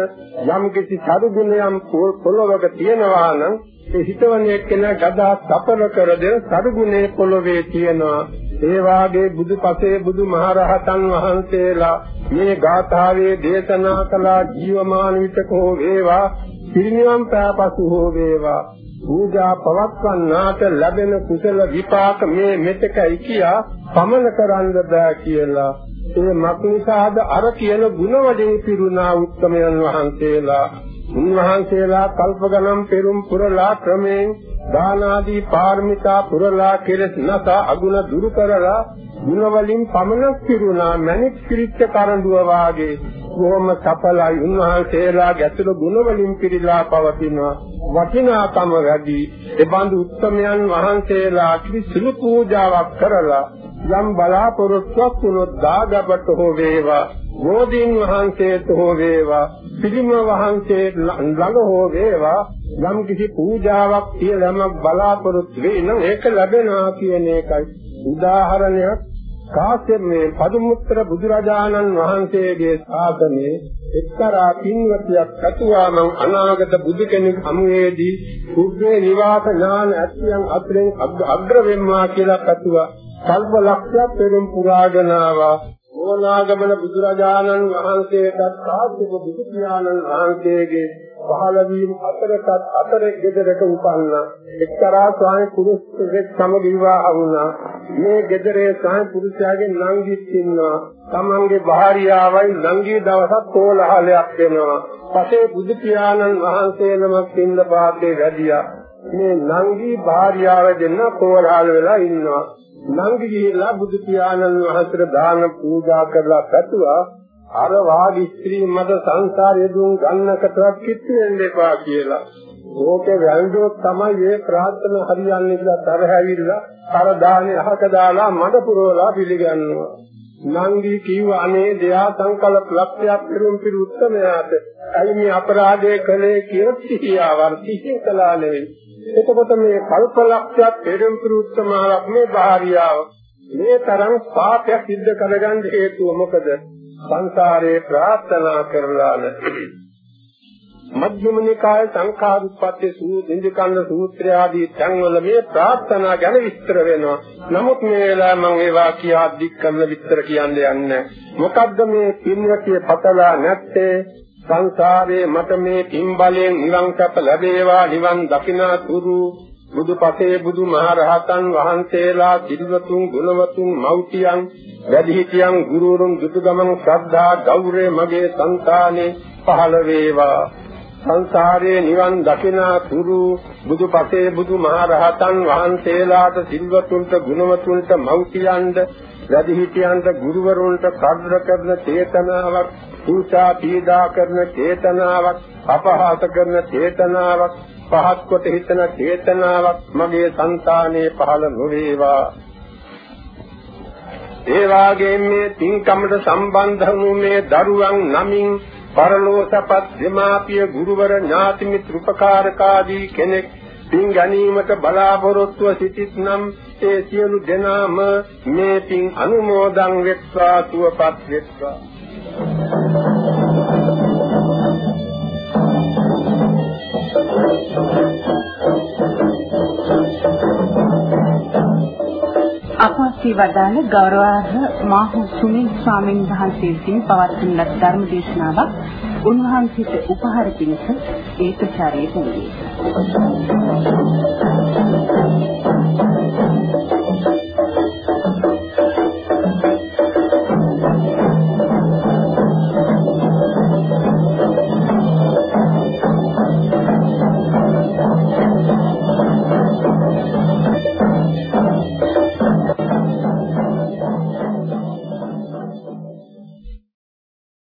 යම් කිසි සරුගුණයම් පොළවක තියෙනවා නම් ඒ හිතවන එක්කෙනා ගදා සඵල කර දෙන සරුගුණේ පොළවේ තියෙනවා. ඒ වාගේ බුදුපසේ බුදුමහරහතන් වහන්සේලා මේ ගාථාවේ දේශනා කළා ජීවමාන විතකෝ වේවා පිරිනිවන් පෑපසු හෝ වේවා. පූජා පවත්වන්නාට ලැබෙන කුසල විපාක මේ මෙතකයි කියා පමන කරන්න බෑ කියලා. ඒ මක්නිසාද අර කියන ගුණ වලින් පිරුණා උත්තමයන් වහන්සේලා උන්වහන්සේලා කල්ප ගණන් පෙරුම් පුරලා ක්‍රමයෙන් දාන ආදී පාරමිතා පුරලා කෙලස් නැත අගුණ දුරු කරලා ගුණ වලින් පමණක් පිරුණා මණික් පිරිච්ච කරඬුව වාගේ බොහොම සඵලයි උන්වහන්සේලා ගැතුළු ගුණ වලින් පිරීලා පවතිනවා. වටිනාකම වැඩි. ඒ බඳු උත්තමයන් වහන්සේලා කිසිලු පූජාවක් කරලා යම් බලාපොරොත්තුවක් වුණොත් දාගබට හෝ වේවා. බෝධීන් වහන්සේට හෝ වේවා පිළිම වහන්සේ ළඟ හෝ වේවා යම් කිසි පූජාවක් කියලාමක් බලාපොරොත්තු වෙයි නම් ඒක ලැබෙනවා කියන එකයි. උදාහරණයක් කාශ්‍යප මේ පදුමුත්තර බුදුරජාණන් වහන්සේගේ ශාසනයේ එක්තරා පින්වතියක් කතුවා මං අනාගත බුදු කෙනෙක් හමුවේදී කුබ්බේ නිවාස ඥාන ඇතියන් අතරින් අග්‍ර වෙම්මා කියලා කතුවා කල්ප ලක්ෂයක් පෙරම් පුරාගෙන ආවා. ඕනාගමන බුදුරජාණන් වහන්සේටත් කාශ්‍යප බුදු පියාණන් වහන්සේගේ පහළ වීම අතරටත් අතරේ ගෙදරට උපන්නා. එක්තරා ස්වාමි පුරුෂයෙක් සමග විවාහ වුණා. මේ ගෙදරේ ස්වාමි පුරුෂයාගේ නංගිත් ඉන්නවා. තමන්ගේ භාර්යාවයි නංගි දවසක් කෝලහලයක් වෙනවා පසේ බුදු පියාණන් වහන්සේ නමක් ඉන්න පාඩේ වැඩියා. මේ නංගි භාර්යාව දෙන්න කෝලහල වෙලා ඉන්නවා. නංගි ගිහිල්ලා බුදු පියාණන් වහන්සේට දාන පූජා කරලා පැතුවා අර වාග් ස්ත්‍රී මත සංසාරය දුන් ගන්නකටවත් කිත්තු වෙන්න එපා කියලා. ඕකේ වැළඳුවොත් තමයි මේ ප්‍රාර්ථනා හරියන්නේ කියලා තරහ ඇවිල්ලා අර දානේ අහක දාලා මඩ පුරවලා පිළිගන්නවා. නංගි කිව්ව අනේ දෙයා සංකල්ප ලක්ෂයක් පෙරුම් පිළි උත්තමයාට අයි මේ අපරාධය කළේ කියලා සිහියාවන් සිහිය කළා නෙවෙයි. එතකොට මේ කල්ප ලක්ෂයක් පෙරුම් පිළි උත්තමාවක් මේ භාර්යාව මේ තරම් පාපයක් සිද්ධ කරගන්න හේතුව මොකද? සංසාරේ ප්‍රාර්ථනා කරලා නැති මධ්‍යම නිකාය සංඛාරුප්පත්තේ සූදින්දකන්ද සූත්‍රය ආදී තැන්වල මේ ප්‍රාර්ථනා ගැන විස්තර වෙනවා. නමුත් මේ වෙලාව මම ඒවා කියා දික් කරන විස්තර කියන්න යන්නේ මොකද්ද මේ පින්වතිය පතලා නැත්තේ? සංසාරේ මට මේ පින්බලයෙන් නිවන් සැප ලැබේවා නිවන් දකිනා තුරු බුදුපසේ බුදුමහරහතන් වහන්සේලා සිල්වතුන් ගුණවතුන් මෞතියන් වැඩිහිටියන් ගුරුවරුන් දුටුගමන් ශ්‍රද්ධා ගෞරවය මගේ సంతානේ පහළ වේවා. සංසාරයේ නිවන් දකිනා තුරු බුදුපසේ බුදුමහරහතන් වහන්සේලාට සිල්වතුන්ට ගුණවතුන්ට මෞතියන්ට වැඩිහිටියන්ට ගුරුවරුන්ට කර්ණ කරන චේතනාවක් පූජා පීඩා කරන චේතනාවක් අපහාස කරන චේතනාවක් පහත් කොට හිතන චේතනාවක් මගේ సంతානයේ පහළ නොවේවා. ඒ වාගේම මේ තින්කමට සම්බන්ධ වූ මේ දරුවන් නමින් පරලෝසපත් දෙමාපිය ගුරුවර ඥාති මිත්‍රුපකාරකාදී කෙනෙක් පින් ගැනීමට බලාපොරොත්තුව සිටිත් නම් ඒ සියලු දෙනාම මේ පින් අනුමෝදන් වෙත්වා සුවපත් වෙත්වා. අපවස්ී වදාළ ගෞරවාර්හ මාහු සුනිල් ස්වාමීන් වහන්සේ විසින් පවත්වන ලද ධර්ම දේශනාවක් උන්වහන්සේට උපහාර පිණිස ඒ ප්‍රචාරය කෙරේ.